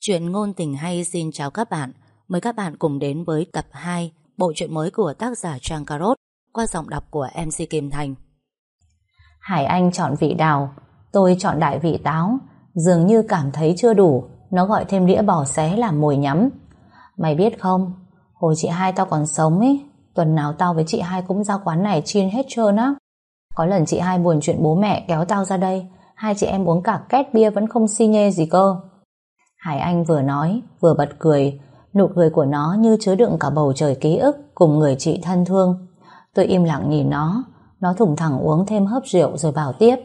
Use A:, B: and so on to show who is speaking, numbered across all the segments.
A: Chuyện ngôn tình hay xin chào các bạn. Mời các bạn cùng đến với tập 2 Bộ truyện mới của tác giả Trang Carot, Qua giọng đọc của MC Kim Thành.
B: Hải Anh chọn vị đào, Tôi chọn đại vị táo. Dường như cảm thấy chưa đủ, Nó gọi thêm đĩa bò xé làm mồi nhắm. Mày biết không, Hồi chị hai tao còn sống ấy Tuần nào tao với chị hai cũng ra quán này chiên hết trơn á. Có lần chị hai buồn chuyện bố mẹ kéo tao ra đây, Hai chị em uống cả két bia vẫn không si nhê gì cơ. Hải Anh vừa nói, vừa bật cười. Nụ cười của nó như chứa đựng cả bầu trời ký ức Cùng người chị thân thương. Tôi im lặng nhìn nó. Nó thủng thẳng uống thêm hớp rượu rồi bảo tiếp.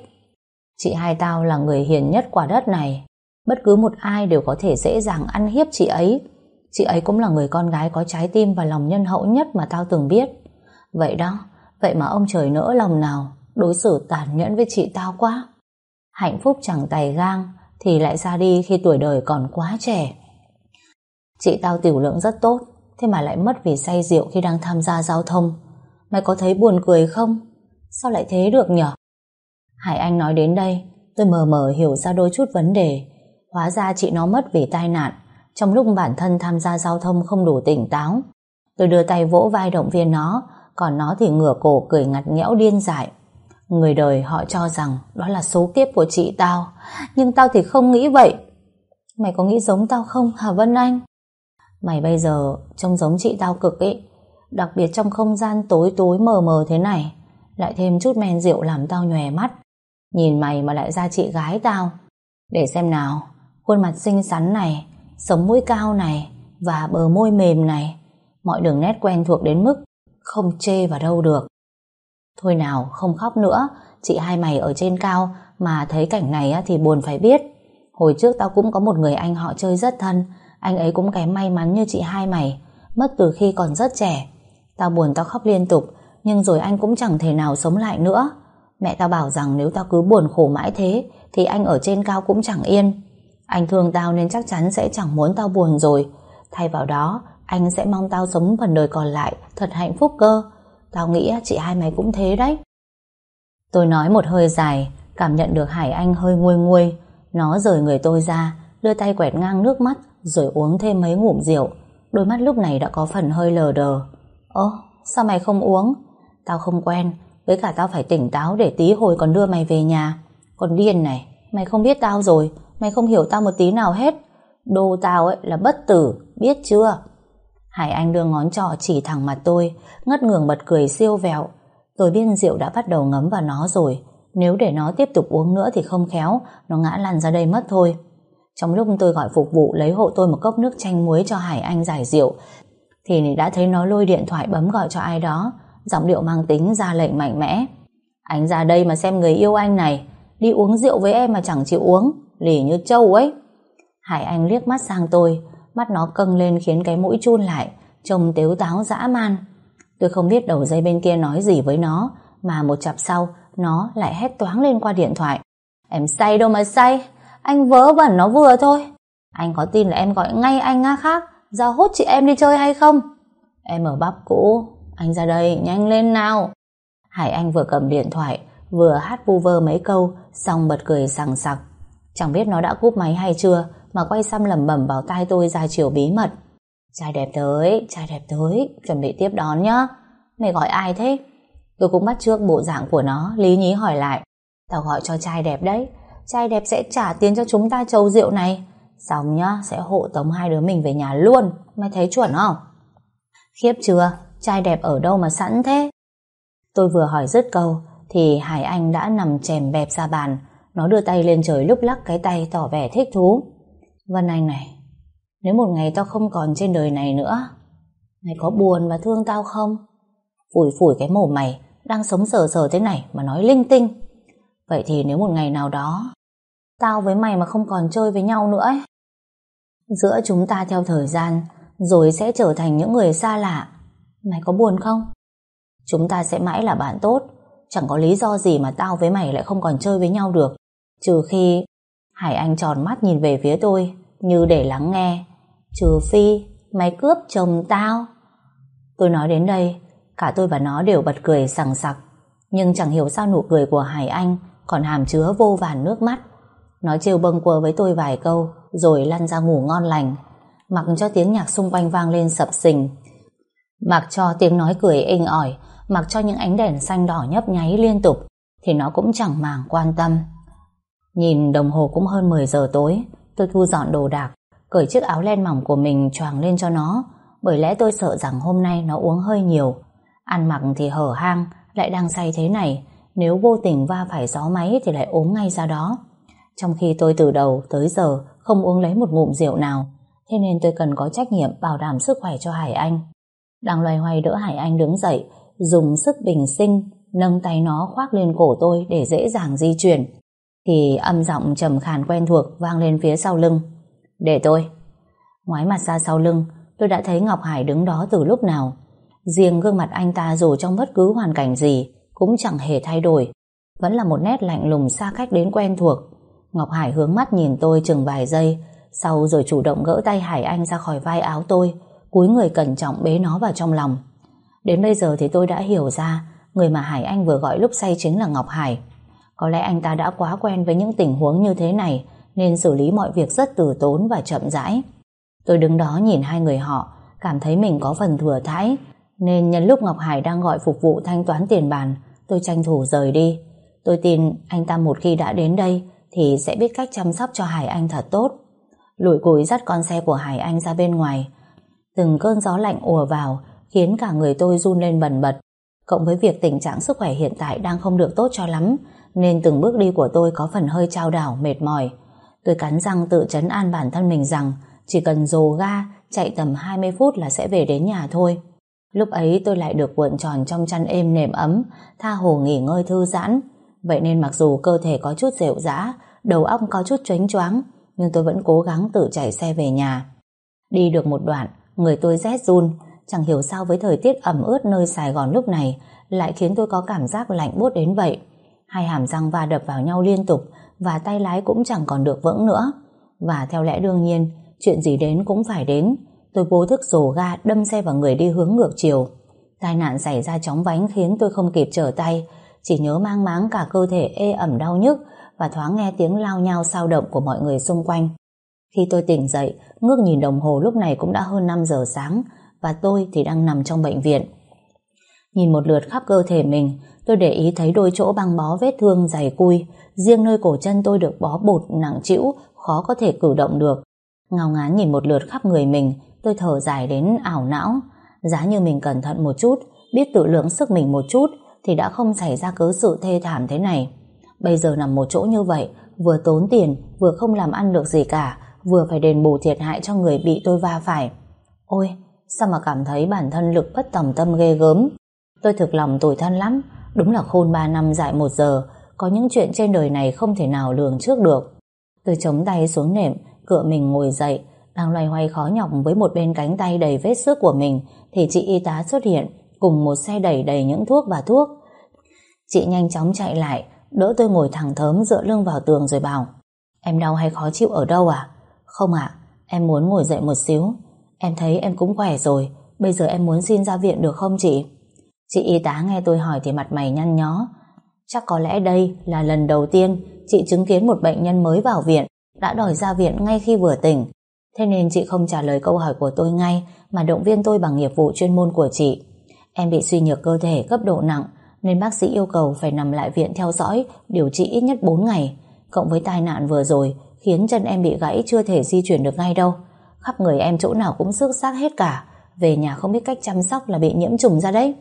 B: Chị hai tao là người hiền nhất quả đất này. Bất cứ một ai đều có thể dễ dàng ăn hiếp chị ấy. Chị ấy cũng là người con gái có trái tim và lòng nhân hậu nhất mà tao từng biết. Vậy đó, Vậy mà ông trời nỡ lòng nào Đối xử tàn nhẫn với chị tao quá. Hạnh phúc chẳng tài gang. Thì lại ra đi khi tuổi đời còn quá trẻ. Chị tao tiểu lượng rất tốt, Thế mà lại mất vì say rượu khi đang tham gia giao thông. Mày có thấy buồn cười không? Sao lại thế được nhở? Hải Anh nói đến đây, Tôi mờ mờ hiểu ra đôi chút vấn đề. Hóa ra chị nó mất vì tai nạn, Trong lúc bản thân tham gia giao thông không đủ tỉnh táo. Tôi đưa tay vỗ vai động viên nó, Còn nó thì ngửa cổ cười ngặt nghẽo điên dại. Người đời họ cho rằng Đó là số kiếp của chị tao. Nhưng tao thì không nghĩ vậy. Mày có nghĩ giống tao không hả Vân Anh? Mày bây giờ trông giống chị tao cực ý, Đặc biệt trong không gian tối tối mờ mờ thế này Lại thêm chút men rượu làm tao nhòe mắt. Nhìn mày mà lại ra chị gái tao. Để xem nào Khuôn mặt xinh xắn này Sống mũi cao này Và bờ môi mềm này Mọi đường nét quen thuộc đến mức Không chê vào đâu được. Thôi nào, không khóc nữa. Chị hai mày ở trên cao, Mà thấy cảnh này thì buồn phải biết. Hồi trước tao cũng có một người anh họ chơi rất thân. Anh ấy cũng kém may mắn như chị hai mày. Mất từ khi còn rất trẻ. Tao buồn tao khóc liên tục, Nhưng rồi anh cũng chẳng thể nào sống lại nữa. Mẹ tao bảo rằng nếu tao cứ buồn khổ mãi thế, Thì anh ở trên cao cũng chẳng yên. Anh thương tao nên chắc chắn sẽ chẳng muốn tao buồn rồi. Thay vào đó, Anh sẽ mong tao sống phần đời còn lại, Thật hạnh phúc cơ. Tao nghĩ chị hai mày cũng thế đấy. Tôi nói một hơi dài, Cảm nhận được Hải Anh hơi nguôi nguôi. Nó rời người tôi ra, Đưa tay quẹt ngang nước mắt, Rồi uống thêm mấy ngụm rượu. Đôi mắt lúc này đã có phần hơi lờ đờ. Ơ, sao mày không uống? Tao không quen, Với cả tao phải tỉnh táo để tí hồi còn đưa mày về nhà. Còn điên này, Mày không biết tao rồi, Mày không hiểu tao một tí nào hết. Đồ tao ấy là bất tử, Biết chưa? Hải Anh đưa ngón trỏ chỉ thẳng mặt tôi, Ngất ngường bật cười siêu vẹo. Tôi biết rượu đã bắt đầu ngấm vào nó rồi. Nếu để nó tiếp tục uống nữa thì không khéo, Nó ngã lăn ra đây mất thôi. Trong lúc tôi gọi phục vụ lấy hộ tôi một cốc nước chanh muối cho Hải Anh giải rượu, Thì đã thấy nó lôi điện thoại bấm gọi cho ai đó. Giọng điệu mang tính ra lệnh mạnh mẽ. Anh ra đây mà xem người yêu anh này. Đi uống rượu với em mà chẳng chịu uống. Lì như trâu ấy. Hải Anh liếc mắt sang tôi. Mắt nó câng lên khiến cái mũi chun lại, Trông tếu táo dã man. Tôi không biết đầu dây bên kia nói gì với nó, Mà một chặp sau, Nó lại hét toáng lên qua điện thoại. Em say đâu mà say, Anh vớ vẩn nó vừa thôi. Anh có tin là em gọi ngay anh á khác, Ra hốt chị em đi chơi hay không? Em ở bắp cũ, Anh ra đây, nhanh lên nào. Hải Anh vừa cầm điện thoại, Vừa hát vu vơ mấy câu, Xong bật cười sằng sặc. Chẳng biết nó đã cúp máy hay chưa mà quay xăm lẩm bẩm vào tai tôi ra chiều bí mật. Trai đẹp tới, trai đẹp tới Chuẩn bị tiếp đón nhá. Mày gọi ai thế? Tôi cũng bắt trước bộ dạng của nó Lý nhí hỏi lại. Tao gọi cho trai đẹp đấy. Trai đẹp sẽ trả tiền cho chúng ta chầu rượu này. Xong nhá, sẽ hộ tống hai đứa mình về nhà luôn. Mày thấy chuẩn không? Khiếp chưa? Trai đẹp ở đâu mà sẵn thế? Tôi vừa hỏi dứt câu Thì Hải Anh đã nằm chèm bẹp ra bàn. Nó đưa tay lên trời lúc lắc cái tay tỏ vẻ thích thú. Vân Anh này Nếu một ngày tao không còn trên đời này nữa Mày có buồn và thương tao không? Phủi phủi cái mồm mày Đang sống sờ sờ thế này mà nói linh tinh. Vậy thì nếu một ngày nào đó Tao với mày mà không còn chơi với nhau nữa ấy, Giữa chúng ta theo thời gian Rồi sẽ trở thành những người xa lạ. Mày có buồn không? Chúng ta sẽ mãi là bạn tốt Chẳng có lý do gì mà tao với mày lại không còn chơi với nhau được Trừ khi Hải Anh tròn mắt nhìn về phía tôi Như để lắng nghe Trừ phi mày cướp chồng tao Tôi nói đến đây Cả tôi và nó đều bật cười sằng sặc Nhưng chẳng hiểu sao nụ cười của Hải Anh Còn hàm chứa vô vàn nước mắt Nó trêu bâng quơ với tôi vài câu rồi lăn ra ngủ ngon lành. Mặc cho tiếng nhạc xung quanh vang lên sập sình. Mặc cho tiếng nói cười inh ỏi, mặc cho những ánh đèn xanh đỏ nhấp nháy liên tục, thì nó cũng chẳng màng quan tâm. Nhìn đồng hồ cũng hơn 10 giờ tối, tôi thu dọn đồ đạc, cởi chiếc áo len mỏng của mình choàng lên cho nó, bởi lẽ tôi sợ rằng hôm nay nó uống hơi nhiều. Ăn mặc thì hở hang, lại đang say thế này, nếu vô tình va phải gió máy thì lại ốm ngay ra đó. Trong khi tôi từ đầu tới giờ không uống lấy một ngụm rượu nào, thế nên tôi cần có trách nhiệm bảo đảm sức khỏe cho Hải Anh. Đang loay hoay đỡ Hải Anh đứng dậy, dùng sức bình sinh, nâng tay nó khoác lên cổ tôi để dễ dàng di chuyển. Thì âm giọng trầm khàn quen thuộc vang lên phía sau lưng. Để tôi. Ngoái mặt ra sau lưng, tôi đã thấy Ngọc Hải đứng đó từ lúc nào. Riêng gương mặt anh ta dù trong bất cứ hoàn cảnh gì cũng chẳng hề thay đổi. Vẫn là một nét lạnh lùng xa cách đến quen thuộc. Ngọc Hải hướng mắt nhìn tôi chừng vài giây, sau rồi chủ động gỡ tay Hải Anh ra khỏi vai áo tôi, cúi người cẩn trọng bế nó vào trong lòng. Đến bây giờ thì tôi đã hiểu ra người mà Hải Anh vừa gọi lúc say chính là Ngọc Hải. Có lẽ anh ta đã quá quen với những tình huống như thế này nên xử lý mọi việc rất từ tốn và chậm rãi. Tôi đứng đó nhìn hai người họ, cảm thấy mình có phần thừa thãi, nên nhân lúc Ngọc Hải đang gọi phục vụ thanh toán tiền bàn, tôi tranh thủ rời đi. Tôi tin anh ta một khi đã đến đây thì sẽ biết cách chăm sóc cho Hải Anh thật tốt. Lùi cùi dắt con xe của Hải Anh ra bên ngoài. Từng cơn gió lạnh ùa vào khiến cả người tôi run lên bần bật. Cộng với việc tình trạng sức khỏe hiện tại đang không được tốt cho lắm nên từng bước đi của tôi có phần hơi trao đảo, mệt mỏi. Tôi cắn răng tự chấn an bản thân mình rằng chỉ cần dồ ga chạy tầm 20 phút là sẽ về đến nhà thôi. Lúc ấy tôi lại được cuộn tròn trong chăn êm nệm ấm, tha hồ nghỉ ngơi thư giãn. Vậy nên mặc dù cơ thể có chút rệu rã, đầu óc có chút choáng choáng, nhưng tôi vẫn cố gắng tự chạy xe về nhà. Đi được một đoạn, người tôi rét run, chẳng hiểu sao với thời tiết ẩm ướt nơi Sài Gòn lúc này lại khiến tôi có cảm giác lạnh buốt đến vậy. Hai hàm răng va đập vào nhau liên tục và tay lái cũng chẳng còn được vững nữa. Và theo lẽ đương nhiên, chuyện gì đến cũng phải đến. Tôi vô thức rồ ga đâm xe vào người đi hướng ngược chiều. Tai nạn xảy ra chóng vánh khiến tôi không kịp trở tay, chỉ nhớ mang máng cả cơ thể ê ẩm đau nhức và thoáng nghe tiếng lao nhau sao động của mọi người xung quanh. Khi tôi tỉnh dậy, ngước nhìn đồng hồ lúc này cũng đã hơn 5 giờ sáng và tôi thì đang nằm trong bệnh viện. Nhìn một lượt khắp cơ thể mình, tôi để ý thấy đôi chỗ băng bó vết thương dày cui, riêng nơi cổ chân tôi được bó bột nặng trĩu, khó có thể cử động được. Ngao ngán nhìn một lượt khắp người mình, tôi thở dài đến ảo não. Giá như mình cẩn thận một chút, biết tự lượng sức mình một chút, thì đã không xảy ra cớ sự thê thảm thế này. Bây giờ nằm một chỗ như vậy, vừa tốn tiền, vừa không làm ăn được gì cả, vừa phải đền bù thiệt hại cho người bị tôi va phải. Ôi, sao mà cảm thấy bản thân lực bất tòng tâm ghê gớm. Tôi thực lòng tủi thân lắm, đúng là khôn ba năm dại một giờ, có những chuyện trên đời này không thể nào lường trước được. Tôi chống tay xuống nệm, cựa mình ngồi dậy, đang loay hoay khó nhọc với một bên cánh tay đầy vết xước của mình, thì chị y tá xuất hiện, cùng một xe đẩy đầy những thuốc và thuốc. Chị nhanh chóng chạy lại, đỡ tôi ngồi thẳng thớm dựa lưng vào tường rồi bảo Em đau hay khó chịu ở đâu à? Không ạ, em muốn ngồi dậy một xíu. Em thấy em cũng khỏe rồi, bây giờ em muốn xin ra viện được không chị? Chị y tá nghe tôi hỏi thì mặt mày nhăn nhó. Chắc có lẽ đây là lần đầu tiên chị chứng kiến một bệnh nhân mới vào viện đã đòi ra viện ngay khi vừa tỉnh. Thế nên chị không trả lời câu hỏi của tôi ngay mà động viên tôi bằng nghiệp vụ chuyên môn của chị. Em bị suy nhược cơ thể cấp độ nặng nên bác sĩ yêu cầu phải nằm lại viện theo dõi, điều trị ít nhất 4 ngày. Cộng với tai nạn vừa rồi khiến chân em bị gãy chưa thể di chuyển được ngay đâu. Khắp người em chỗ nào cũng xước xác hết cả. Về nhà không biết cách chăm sóc là bị nhiễm trùng ra đấy.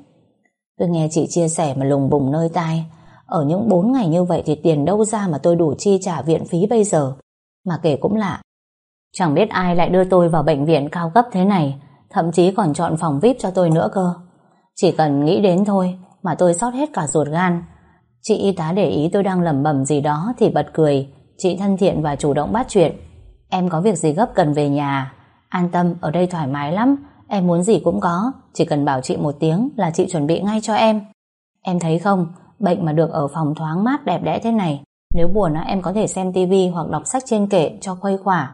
B: Tôi nghe chị chia sẻ mà lùng bùng nơi tai. Ở những 4 ngày như vậy thì tiền đâu ra mà tôi đủ chi trả viện phí bây giờ. Mà kể cũng lạ. Chẳng biết ai lại đưa tôi vào bệnh viện cao cấp thế này. Thậm chí còn chọn phòng VIP cho tôi nữa cơ. Chỉ cần nghĩ đến thôi mà tôi sót hết cả ruột gan. Chị y tá để ý tôi đang lẩm bẩm gì đó thì bật cười. Chị thân thiện và chủ động bắt chuyện. Em có việc gì gấp cần về nhà. À? An tâm, ở đây thoải mái lắm. Em muốn gì cũng có. Chỉ cần bảo chị một tiếng là chị chuẩn bị ngay cho em. Em thấy không, bệnh mà được ở phòng thoáng mát đẹp đẽ thế này. Nếu buồn em có thể xem tivi hoặc đọc sách trên kệ cho khuây khỏa.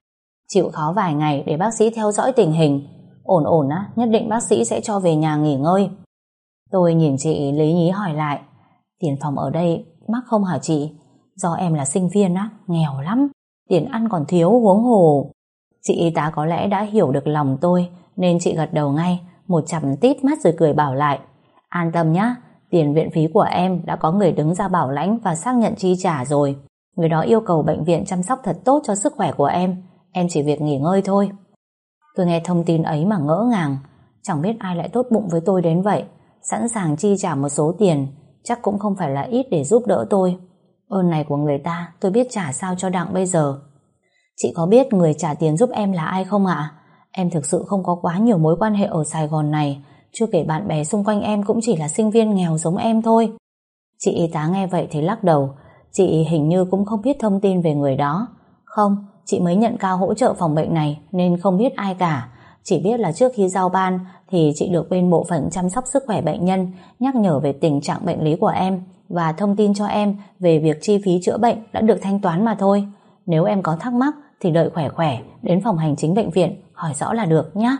B: Chịu khó vài ngày để bác sĩ theo dõi tình hình. Ổn ổn á, nhất định bác sĩ sẽ cho về nhà nghỉ ngơi. Tôi nhìn chị lý nhí hỏi lại Tiền phòng ở đây mắc không hả chị? Do em là sinh viên á, nghèo lắm Tiền ăn còn thiếu huống hồ. Chị y tá có lẽ đã hiểu được lòng tôi nên chị gật đầu ngay, một chầm tít mắt rồi cười bảo lại. An tâm nhá, tiền viện phí của em đã có người đứng ra bảo lãnh và xác nhận chi trả rồi. Người đó yêu cầu bệnh viện chăm sóc thật tốt cho sức khỏe của em, em chỉ việc nghỉ ngơi thôi. Tôi nghe thông tin ấy mà ngỡ ngàng, chẳng biết ai lại tốt bụng với tôi đến vậy, sẵn sàng chi trả một số tiền, chắc cũng không phải là ít để giúp đỡ tôi. Ơn này của người ta, tôi biết trả sao cho đặng bây giờ. Chị có biết người trả tiền giúp em là ai không ạ? Em thực sự không có quá nhiều mối quan hệ ở Sài Gòn này, chưa kể bạn bè xung quanh em cũng chỉ là sinh viên nghèo giống em thôi. Chị y tá nghe vậy thì lắc đầu, chị hình như cũng không biết thông tin về người đó. Không, chị mới nhận cao hỗ trợ phòng bệnh này nên không biết ai cả. Chỉ biết là trước khi giao ban thì chị được bên bộ phận chăm sóc sức khỏe bệnh nhân nhắc nhở về tình trạng bệnh lý của em và thông tin cho em về việc chi phí chữa bệnh đã được thanh toán mà thôi. Nếu em có thắc mắc thì đợi khỏe khỏe đến phòng hành chính bệnh viện hỏi rõ là được nhé.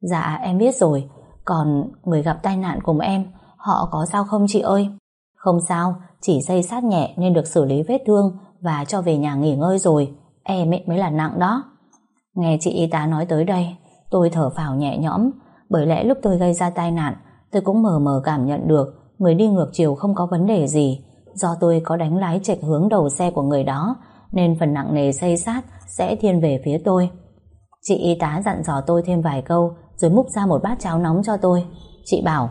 B: Dạ em biết rồi, còn người gặp tai nạn cùng em họ có sao không chị ơi? Không sao, chỉ dây sát nhẹ nên được xử lý vết thương và cho về nhà nghỉ ngơi rồi. Em ấy mới là nặng đó. Nghe chị y tá nói tới đây, tôi thở phào nhẹ nhõm bởi lẽ lúc tôi gây ra tai nạn tôi cũng mờ mờ cảm nhận được người đi ngược chiều không có vấn đề gì do tôi có đánh lái chệch hướng đầu xe của người đó nên phần nặng nề xây sát sẽ thiên về phía tôi. Chị y tá dặn dò tôi thêm vài câu rồi múc ra một bát cháo nóng cho tôi. Chị bảo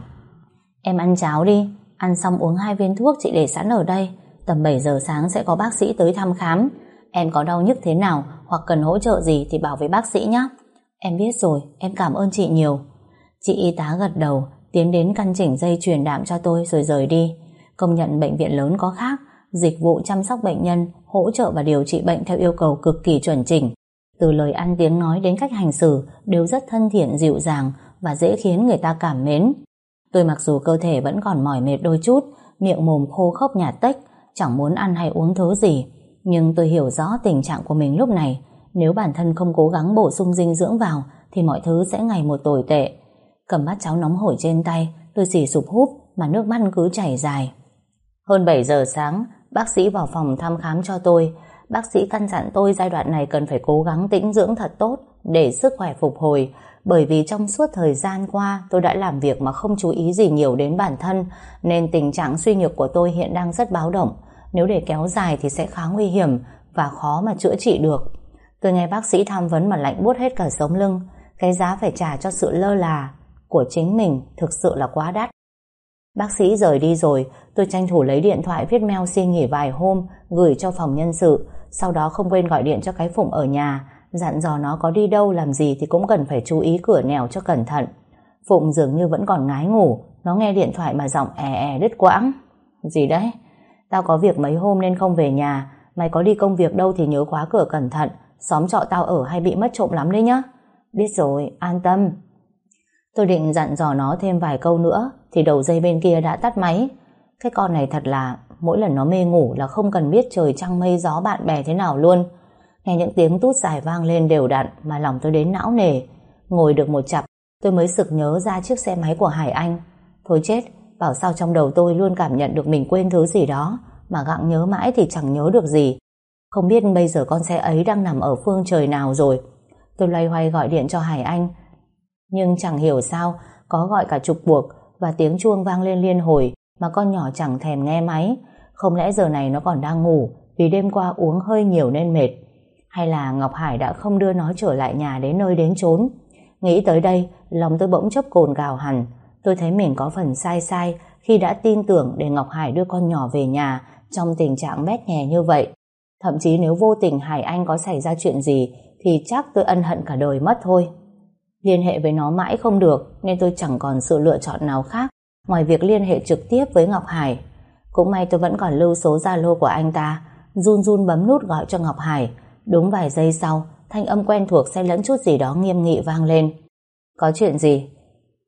B: Em ăn cháo đi, ăn xong uống hai viên thuốc chị để sẵn ở đây. Tầm 7 giờ sáng sẽ có bác sĩ tới thăm khám. Em có đau nhức thế nào hoặc cần hỗ trợ gì thì bảo với bác sĩ nhé. Em biết rồi, em cảm ơn chị nhiều. Chị y tá gật đầu, tiến đến căn chỉnh dây truyền đạm cho tôi rồi rời đi. Công nhận bệnh viện lớn có khác, dịch vụ chăm sóc bệnh nhân, hỗ trợ và điều trị bệnh theo yêu cầu cực kỳ chuẩn chỉnh. Từ lời ăn tiếng nói đến cách hành xử đều rất thân thiện dịu dàng và dễ khiến người ta cảm mến. Tôi mặc dù cơ thể vẫn còn mỏi mệt đôi chút, miệng mồm khô khốc nhạt tách, chẳng muốn ăn hay uống thứ gì, nhưng tôi hiểu rõ tình trạng của mình lúc này. Nếu bản thân không cố gắng bổ sung dinh dưỡng vào thì mọi thứ sẽ ngày một tồi tệ. Cầm bát cháo nóng hổi trên tay, tôi xỉ sụp húp mà nước mắt cứ chảy dài. Hơn 7 giờ sáng, bác sĩ vào phòng thăm khám cho tôi. Bác sĩ căn dặn tôi giai đoạn này cần phải cố gắng tĩnh dưỡng thật tốt để sức khỏe phục hồi, bởi vì trong suốt thời gian qua tôi đã làm việc mà không chú ý gì nhiều đến bản thân, nên tình trạng suy nhược của tôi hiện đang rất báo động. Nếu để kéo dài thì sẽ khá nguy hiểm và khó mà chữa trị được. Tôi nghe bác sĩ tham vấn mà lạnh buốt hết cả sống lưng, cái giá phải trả cho sự lơ là của chính mình thực sự là quá đắt. Bác sĩ rời đi rồi, tôi tranh thủ lấy điện thoại viết mail xin nghỉ vài hôm, gửi cho phòng nhân sự, sau đó không quên gọi điện cho cái Phụng ở nhà, dặn dò nó có đi đâu làm gì thì cũng cần phải chú ý cửa nèo cho cẩn thận. Phụng dường như vẫn còn ngái ngủ, nó nghe điện thoại mà giọng è è đứt quãng. Gì đấy? Tao có việc mấy hôm nên không về nhà, mày có đi công việc đâu thì nhớ khóa cửa cẩn thận, xóm trọ tao ở hay bị mất trộm lắm đấy nhá. Biết rồi, an tâm. Tôi định dặn dò nó thêm vài câu nữa thì đầu dây bên kia đã tắt máy. Cái con này thật là mỗi lần nó mê ngủ là không cần biết trời trăng mây gió bạn bè thế nào luôn. Nghe những tiếng tút dài vang lên đều đặn mà lòng tôi đến não nề. Ngồi được một chặp tôi mới sực nhớ ra chiếc xe máy của Hải Anh. Thôi chết, bảo sao trong đầu tôi luôn cảm nhận được mình quên thứ gì đó mà gặng nhớ mãi thì chẳng nhớ được gì. Không biết bây giờ con xe ấy đang nằm ở phương trời nào rồi. Tôi loay hoay gọi điện cho Hải Anh nhưng chẳng hiểu sao có gọi cả chục buộc và tiếng chuông vang lên liên hồi mà con nhỏ chẳng thèm nghe máy. Không lẽ giờ này nó còn đang ngủ vì đêm qua uống hơi nhiều nên mệt. Hay là Ngọc Hải đã không đưa nó trở lại nhà đến nơi đến chốn. Nghĩ tới đây, lòng tôi bỗng chốc cồn gào hẳn. Tôi thấy mình có phần sai sai khi đã tin tưởng để Ngọc Hải đưa con nhỏ về nhà trong tình trạng bét nhè như vậy. Thậm chí nếu vô tình Hải Anh có xảy ra chuyện gì thì chắc tôi ân hận cả đời mất thôi. Liên hệ với nó mãi không được nên tôi chẳng còn sự lựa chọn nào khác ngoài việc liên hệ trực tiếp với Ngọc Hải. Cũng may tôi vẫn còn lưu số Zalo của anh ta, run run bấm nút gọi cho Ngọc Hải. Đúng vài giây sau, thanh âm quen thuộc xen lẫn chút gì đó nghiêm nghị vang lên. Có chuyện gì?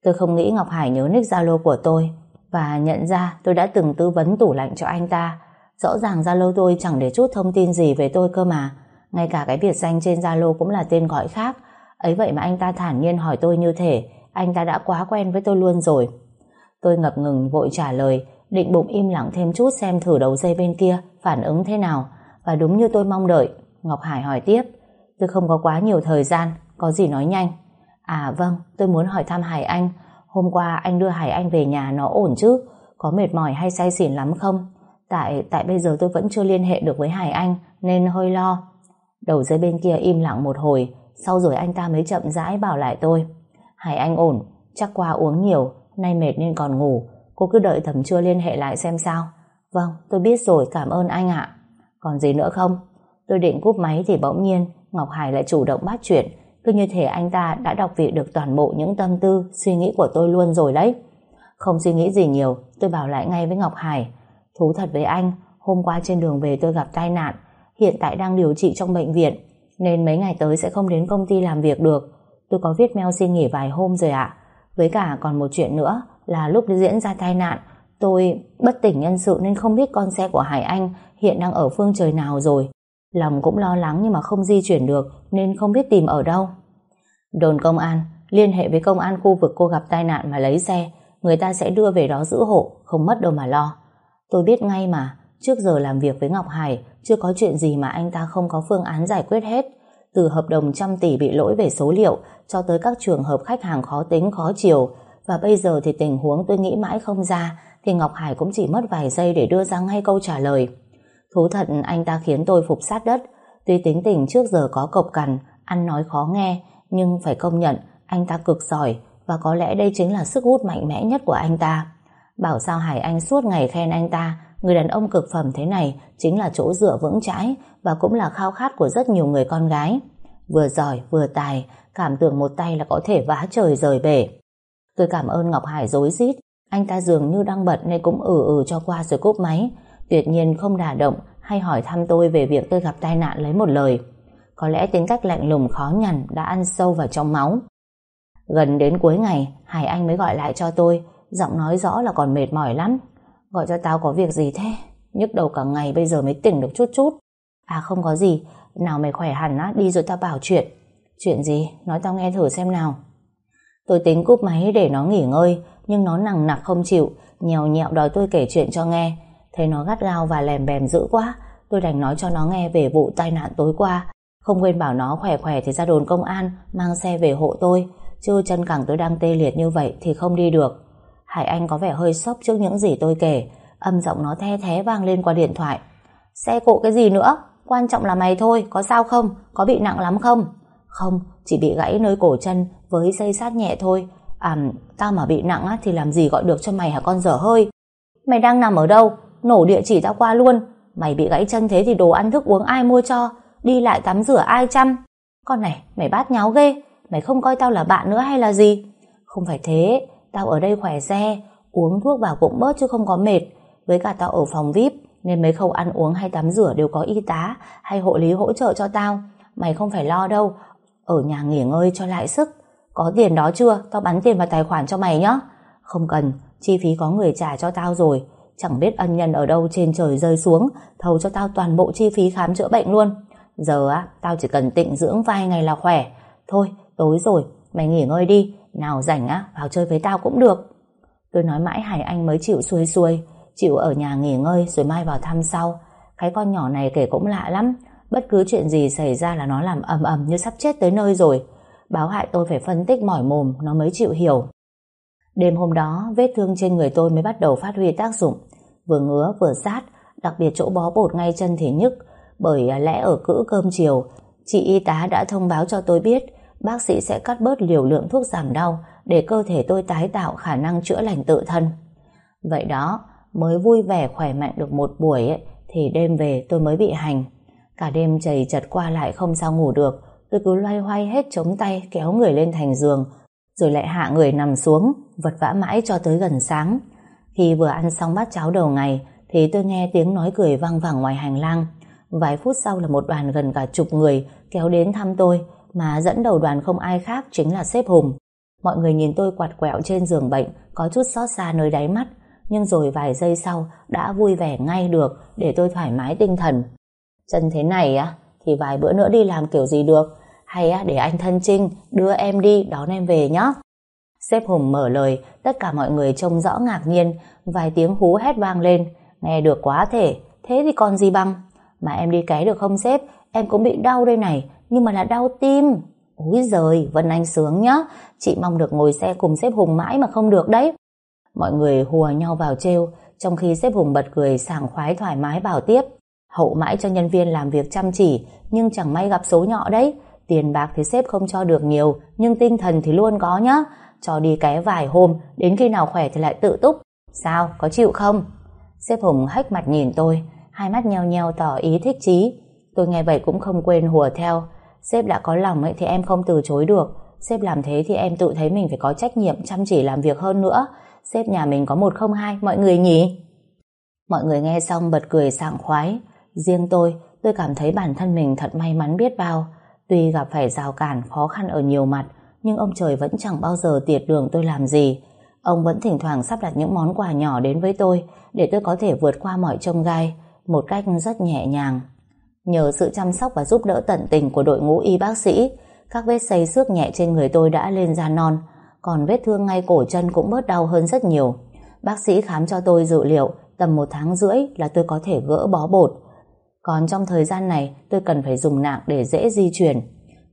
B: Tôi không nghĩ Ngọc Hải nhớ nick Zalo của tôi và nhận ra tôi đã từng tư vấn tủ lạnh cho anh ta. Rõ ràng Zalo tôi chẳng để chút thông tin gì về tôi cơ mà. Ngay cả cái biệt danh trên Zalo cũng là tên gọi khác Ấy vậy mà anh ta thản nhiên hỏi tôi như thể anh ta đã quá quen với tôi luôn rồi. Tôi ngập ngừng vội trả lời, định bụng im lặng thêm chút xem thử đầu dây bên kia phản ứng thế nào. Và đúng như tôi mong đợi, Ngọc Hải hỏi tiếp. Tôi không có quá nhiều thời gian, có gì nói nhanh. À vâng, tôi muốn hỏi thăm Hải Anh. Hôm qua anh đưa Hải Anh về nhà nó ổn chứ? Có mệt mỏi hay say xỉn lắm không? Tại tại bây giờ tôi vẫn chưa liên hệ được với Hải Anh nên hơi lo. Đầu dây bên kia im lặng một hồi, sau rồi anh ta mới chậm rãi bảo lại tôi. Hải Anh ổn, chắc qua uống nhiều, nay mệt nên còn ngủ. Cô cứ đợi thẩm trưa liên hệ lại xem sao. Vâng, tôi biết rồi, cảm ơn anh ạ. Còn gì nữa không? Tôi định cúp máy thì bỗng nhiên Ngọc Hải lại chủ động bắt chuyện cứ như thể anh ta đã đọc vị được toàn bộ những tâm tư, suy nghĩ của tôi luôn rồi đấy. Không suy nghĩ gì nhiều, tôi bảo lại ngay với Ngọc Hải. Thú thật với anh, hôm qua trên đường về tôi gặp tai nạn, hiện tại đang điều trị trong bệnh viện, nên mấy ngày tới sẽ không đến công ty làm việc được. Tôi có viết mail xin nghỉ vài hôm rồi ạ. Với cả còn một chuyện nữa là lúc diễn ra tai nạn, tôi bất tỉnh nhân sự nên không biết con xe của Hải Anh hiện đang ở phương trời nào rồi. Lòng cũng lo lắng nhưng mà không di chuyển được nên không biết tìm ở đâu. Đồn công an, liên hệ với công an khu vực cô gặp tai nạn mà lấy xe, người ta sẽ đưa về đó giữ hộ, không mất đâu mà lo. Tôi biết ngay mà, trước giờ làm việc với Ngọc Hải, chưa có chuyện gì mà anh ta không có phương án giải quyết hết. Từ hợp đồng trăm tỷ bị lỗi về số liệu, cho tới các trường hợp khách hàng khó tính, khó chiều. Và bây giờ thì tình huống tôi nghĩ mãi không ra, thì Ngọc Hải cũng chỉ mất vài giây để đưa ra ngay câu trả lời. Thú thật anh ta khiến tôi phục sát đất, tuy tính tình trước giờ có cộc cằn, ăn nói khó nghe, nhưng phải công nhận anh ta cực giỏi và có lẽ đây chính là sức hút mạnh mẽ nhất của anh ta. Bảo sao Hải Anh suốt ngày khen anh ta người đàn ông cực phẩm thế này chính là chỗ dựa vững chãi và cũng là khao khát của rất nhiều người con gái. Vừa giỏi vừa tài, cảm tưởng một tay là có thể vá trời rời bể. Tôi cảm ơn Ngọc Hải dối rít anh ta dường như đang bận nên cũng ừ ừ cho qua rồi cúp máy. Tuyệt nhiên không đả động hay hỏi thăm tôi về việc tôi gặp tai nạn lấy một lời. Có lẽ tính cách lạnh lùng khó nhằn đã ăn sâu vào trong máu. Gần đến cuối ngày, Hải Anh mới gọi lại cho tôi, giọng nói rõ là còn mệt mỏi lắm. Gọi cho tao có việc gì thế? Nhức đầu cả ngày bây giờ mới tỉnh được chút chút. À không có gì, nào mày khỏe hẳn á, đi rồi tao bảo chuyện. Chuyện gì? Nói tao nghe thử xem nào. Tôi tính cúp máy để nó nghỉ ngơi, nhưng nó nặng nặc không chịu, nhèo nhẹo đòi tôi kể chuyện cho nghe. Thấy nó gắt gao và lèm bèm dữ quá, tôi đành nói cho nó nghe về vụ tai nạn tối qua, không quên bảo nó khỏe khỏe thì ra đồn công an mang xe về hộ tôi, chứ chân cẳng tôi đang tê liệt như vậy thì không đi được. Hải Anh có vẻ hơi sốc trước những gì tôi kể, âm giọng nó the thế vang lên qua điện thoại. Xe cộ cái gì nữa? Quan trọng là mày thôi, có sao không? Có bị nặng lắm không? Không, chỉ bị gãy nơi cổ chân với dây sát nhẹ thôi. À, tao mà bị nặng á, thì làm gì gọi được cho mày hả con dở hơi? Mày đang nằm ở đâu? Nổ địa chỉ tao qua luôn. Mày bị gãy chân thế thì đồ ăn thức uống ai mua cho? đi lại tắm rửa ai chăm. Con này, mày bát nháo ghê, mày không coi tao là bạn nữa hay là gì? Không phải thế, tao ở đây khỏe xe, uống thuốc vào cũng bớt chứ không có mệt. Với cả tao ở phòng VIP, nên mấy khâu ăn uống hay tắm rửa đều có y tá hay hộ lý hỗ trợ cho tao. Mày không phải lo đâu, ở nhà nghỉ ngơi cho lại sức. Có tiền đó chưa? Tao bắn tiền vào tài khoản cho mày nhé. Không cần, chi phí có người trả cho tao rồi. Chẳng biết ân nhân ở đâu trên trời rơi xuống, thầu cho tao toàn bộ chi phí khám chữa bệnh luôn. Giờ á, tao chỉ cần tịnh dưỡng vài ngày là khỏe. Thôi, tối rồi, mày nghỉ ngơi đi. Nào rảnh á, vào chơi với tao cũng được. Tôi nói mãi Hải Anh mới chịu xuôi xuôi. Chịu ở nhà nghỉ ngơi rồi mai vào thăm sau. Cái con nhỏ này kể cũng lạ lắm. Bất cứ chuyện gì xảy ra là nó làm ầm ầm như sắp chết tới nơi rồi. Báo hại tôi phải phân tích mỏi mồm, nó mới chịu hiểu. Đêm hôm đó, vết thương trên người tôi mới bắt đầu phát huy tác dụng. Vừa ngứa vừa sát, đặc biệt chỗ bó bột ngay chân thì nhức, bởi lẽ ở cữ cơm chiều, chị y tá đã thông báo cho tôi biết bác sĩ sẽ cắt bớt liều lượng thuốc giảm đau để cơ thể tôi tái tạo khả năng chữa lành tự thân. Vậy đó, mới vui vẻ khỏe mạnh được một buổi ấy, thì đêm về tôi mới bị hành. Cả đêm chầy chật qua lại không sao ngủ được, tôi cứ loay hoay hết chống tay kéo người lên thành giường, rồi lại hạ người nằm xuống, vật vã mãi cho tới gần sáng. Khi vừa ăn xong bát cháo đầu ngày, thì tôi nghe tiếng nói cười vang vẳng ngoài hành lang. Vài phút sau là một đoàn gần cả chục người kéo đến thăm tôi, mà dẫn đầu đoàn không ai khác chính là sếp Hùng. Mọi người nhìn tôi quạt quẹo trên giường bệnh, có chút xót xa nơi đáy mắt, nhưng rồi vài giây sau đã vui vẻ ngay được để tôi thoải mái tinh thần. Chân thế này á, thì vài bữa nữa đi làm kiểu gì được, hay á, để anh thân Trinh đưa em đi đón em về nhé. Sếp Hùng mở lời, tất cả mọi người trông rõ ngạc nhiên, vài tiếng hú hét vang lên, nghe được quá thể, thế thì còn gì bằng. Mà em đi cái được không sếp? Em cũng bị đau đây này, nhưng mà là đau tim. Úi giời, Vân Anh sướng nhá. Chị mong được ngồi xe cùng sếp Hùng mãi mà không được đấy. Mọi người hùa nhau vào trêu, trong khi sếp Hùng bật cười sảng khoái thoải mái bảo tiếp. Hậu mãi cho nhân viên làm việc chăm chỉ, nhưng chẳng may gặp số nhỏ đấy. Tiền bạc thì sếp không cho được nhiều, nhưng tinh thần thì luôn có nhá. Cho đi ké vài hôm, đến khi nào khỏe thì lại tự túc. Sao, có chịu không? Sếp Hùng hách mặt nhìn tôi, hai mắt nheo nheo tỏ ý thích chí. Tôi nghe vậy cũng không quên hùa theo. Sếp đã có lòng ấy thì em không từ chối được. Sếp làm thế thì em tự thấy mình phải có trách nhiệm chăm chỉ làm việc hơn nữa. Sếp nhà mình có một không hai mọi người nhỉ? Mọi người nghe xong bật cười sảng khoái. Riêng tôi, tôi cảm thấy bản thân mình thật may mắn biết bao. Tuy gặp phải rào cản khó khăn ở nhiều mặt, nhưng ông trời vẫn chẳng bao giờ tiệt đường tôi làm gì. Ông vẫn thỉnh thoảng sắp đặt những món quà nhỏ đến với tôi để tôi có thể vượt qua mọi trông gai một cách rất nhẹ nhàng. Nhờ sự chăm sóc và giúp đỡ tận tình của đội ngũ y bác sĩ, các vết xây xước nhẹ trên người tôi đã lên da non, còn vết thương ngay cổ chân cũng bớt đau hơn rất nhiều. Bác sĩ khám cho tôi dự liệu tầm một tháng rưỡi là tôi có thể gỡ bó bột. Còn trong thời gian này tôi cần phải dùng nạng để dễ di chuyển.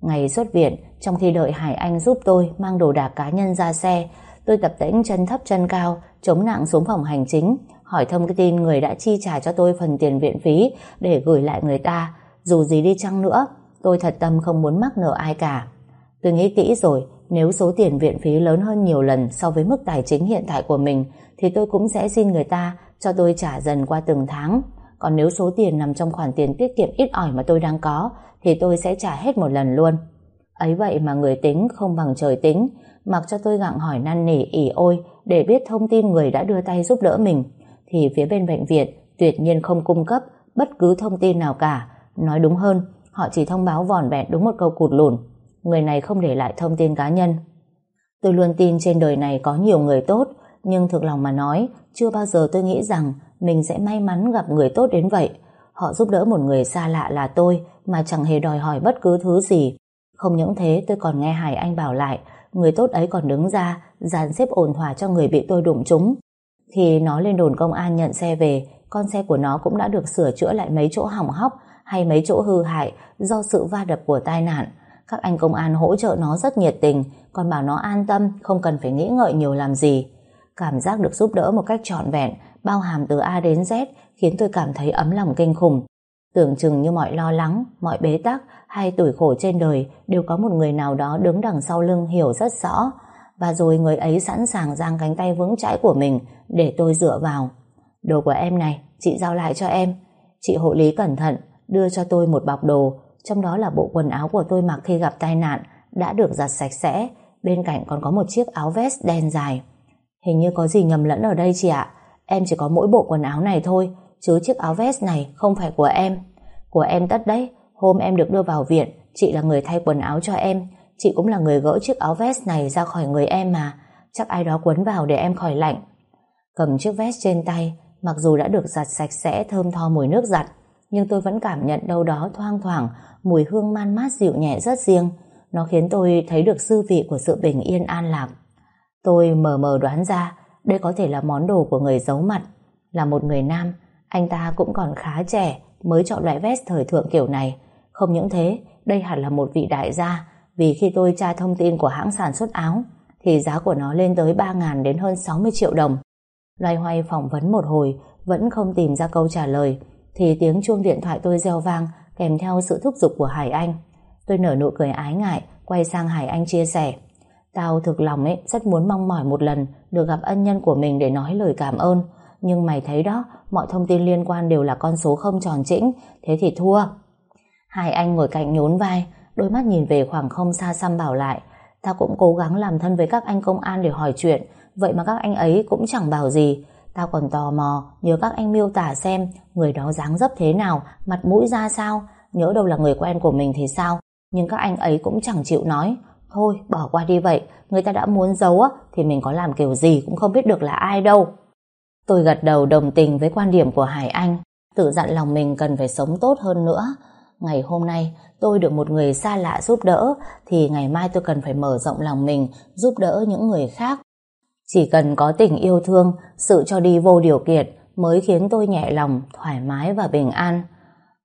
B: Ngày xuất viện, trong khi đợi Hải Anh giúp tôi mang đồ đạc cá nhân ra xe, tôi tập tễnh chân thấp chân cao, chống nặng xuống phòng hành chính, hỏi thông cái tin người đã chi trả cho tôi phần tiền viện phí để gửi lại người ta. Dù gì đi chăng nữa, tôi thật tâm không muốn mắc nợ ai cả. Tôi nghĩ kỹ rồi, nếu số tiền viện phí lớn hơn nhiều lần so với mức tài chính hiện tại của mình, thì tôi cũng sẽ xin người ta cho tôi trả dần qua từng tháng. Còn nếu số tiền nằm trong khoản tiền tiết kiệm ít ỏi mà tôi đang có, thì tôi sẽ trả hết một lần luôn. Ấy vậy mà người tính không bằng trời tính, mặc cho tôi gặng hỏi năn nỉ ỉ ôi để biết thông tin người đã đưa tay giúp đỡ mình, thì phía bên bệnh viện tuyệt nhiên không cung cấp bất cứ thông tin nào cả. Nói đúng hơn, họ chỉ thông báo vòn vẹn đúng một câu cụt lùn. Người này không để lại thông tin cá nhân. Tôi luôn tin trên đời này có nhiều người tốt, nhưng thực lòng mà nói, chưa bao giờ tôi nghĩ rằng mình sẽ may mắn gặp người tốt đến vậy. Họ giúp đỡ một người xa lạ là tôi, mà chẳng hề đòi hỏi bất cứ thứ gì. Không những thế, tôi còn nghe Hải Anh bảo lại, người tốt ấy còn đứng ra, dàn xếp ổn thỏa cho người bị tôi đụng trúng. Khi nó lên đồn công an nhận xe về, con xe của nó cũng đã được sửa chữa lại mấy chỗ hỏng hóc hay mấy chỗ hư hại do sự va đập của tai nạn. Các anh công an hỗ trợ nó rất nhiệt tình, còn bảo nó an tâm, không cần phải nghĩ ngợi nhiều làm gì. Cảm giác được giúp đỡ một cách trọn vẹn bao hàm từ A đến Z khiến tôi cảm thấy ấm lòng kinh khủng. Tưởng chừng như mọi lo lắng, mọi bế tắc hay tuổi khổ trên đời đều có một người nào đó đứng đằng sau lưng hiểu rất rõ và rồi người ấy sẵn sàng giang cánh tay vững chãi của mình để tôi dựa vào. Đồ của em này, chị giao lại cho em. Chị hộ lý cẩn thận, đưa cho tôi một bọc đồ, trong đó là bộ quần áo của tôi mặc khi gặp tai nạn, đã được giặt sạch sẽ, bên cạnh còn có một chiếc áo vest đen dài. Hình như có gì nhầm lẫn ở đây chị ạ, em chỉ có mỗi bộ quần áo này thôi, chứ chiếc áo vest này không phải của em. Của em tất đấy, hôm em được đưa vào viện, chị là người thay quần áo cho em, chị cũng là người gỡ chiếc áo vest này ra khỏi người em mà, chắc ai đó quấn vào để em khỏi lạnh. Cầm chiếc vest trên tay, mặc dù đã được giặt sạch sẽ thơm tho mùi nước giặt, nhưng tôi vẫn cảm nhận đâu đó thoang thoảng mùi hương man mát dịu nhẹ rất riêng. Nó khiến tôi thấy được dư vị của sự bình yên an lạc. Tôi mờ mờ đoán ra đây có thể là món đồ của người giấu mặt. Là một người nam, anh ta cũng còn khá trẻ mới chọn loại vest thời thượng kiểu này. Không những thế, đây hẳn là một vị đại gia vì khi tôi tra thông tin của hãng sản xuất áo thì giá của nó lên tới 3.000 đến hơn 60 triệu đồng. Loay hoay phỏng vấn một hồi vẫn không tìm ra câu trả lời thì tiếng chuông điện thoại tôi reo vang kèm theo sự thúc giục của Hải Anh. Tôi nở nụ cười ái ngại quay sang Hải Anh chia sẻ Tao thực lòng ấy, rất muốn mong mỏi một lần được gặp ân nhân của mình để nói lời cảm ơn. Nhưng mày thấy đó, mọi thông tin liên quan đều là con số không tròn chỉnh thế thì thua. hai Anh ngồi cạnh nhốn vai, đôi mắt nhìn về khoảng không xa xăm bảo lại. Tao cũng cố gắng làm thân với các anh công an để hỏi chuyện, vậy mà các anh ấy cũng chẳng bảo gì. Tao còn tò mò nhớ các anh miêu tả xem, người đó dáng dấp thế nào, mặt mũi ra sao nhớ đâu là người quen của mình thì sao. Nhưng các anh ấy cũng chẳng chịu nói thôi bỏ qua đi vậy người ta đã muốn giấu á thì mình có làm kiểu gì cũng không biết được là ai đâu tôi gật đầu đồng tình với quan điểm của Hải Anh tự dặn lòng mình cần phải sống tốt hơn nữa ngày hôm nay tôi được một người xa lạ giúp đỡ thì ngày mai tôi cần phải mở rộng lòng mình giúp đỡ những người khác. Chỉ cần có tình yêu thương, sự cho đi vô điều kiện mới khiến tôi nhẹ lòng, thoải mái và bình an.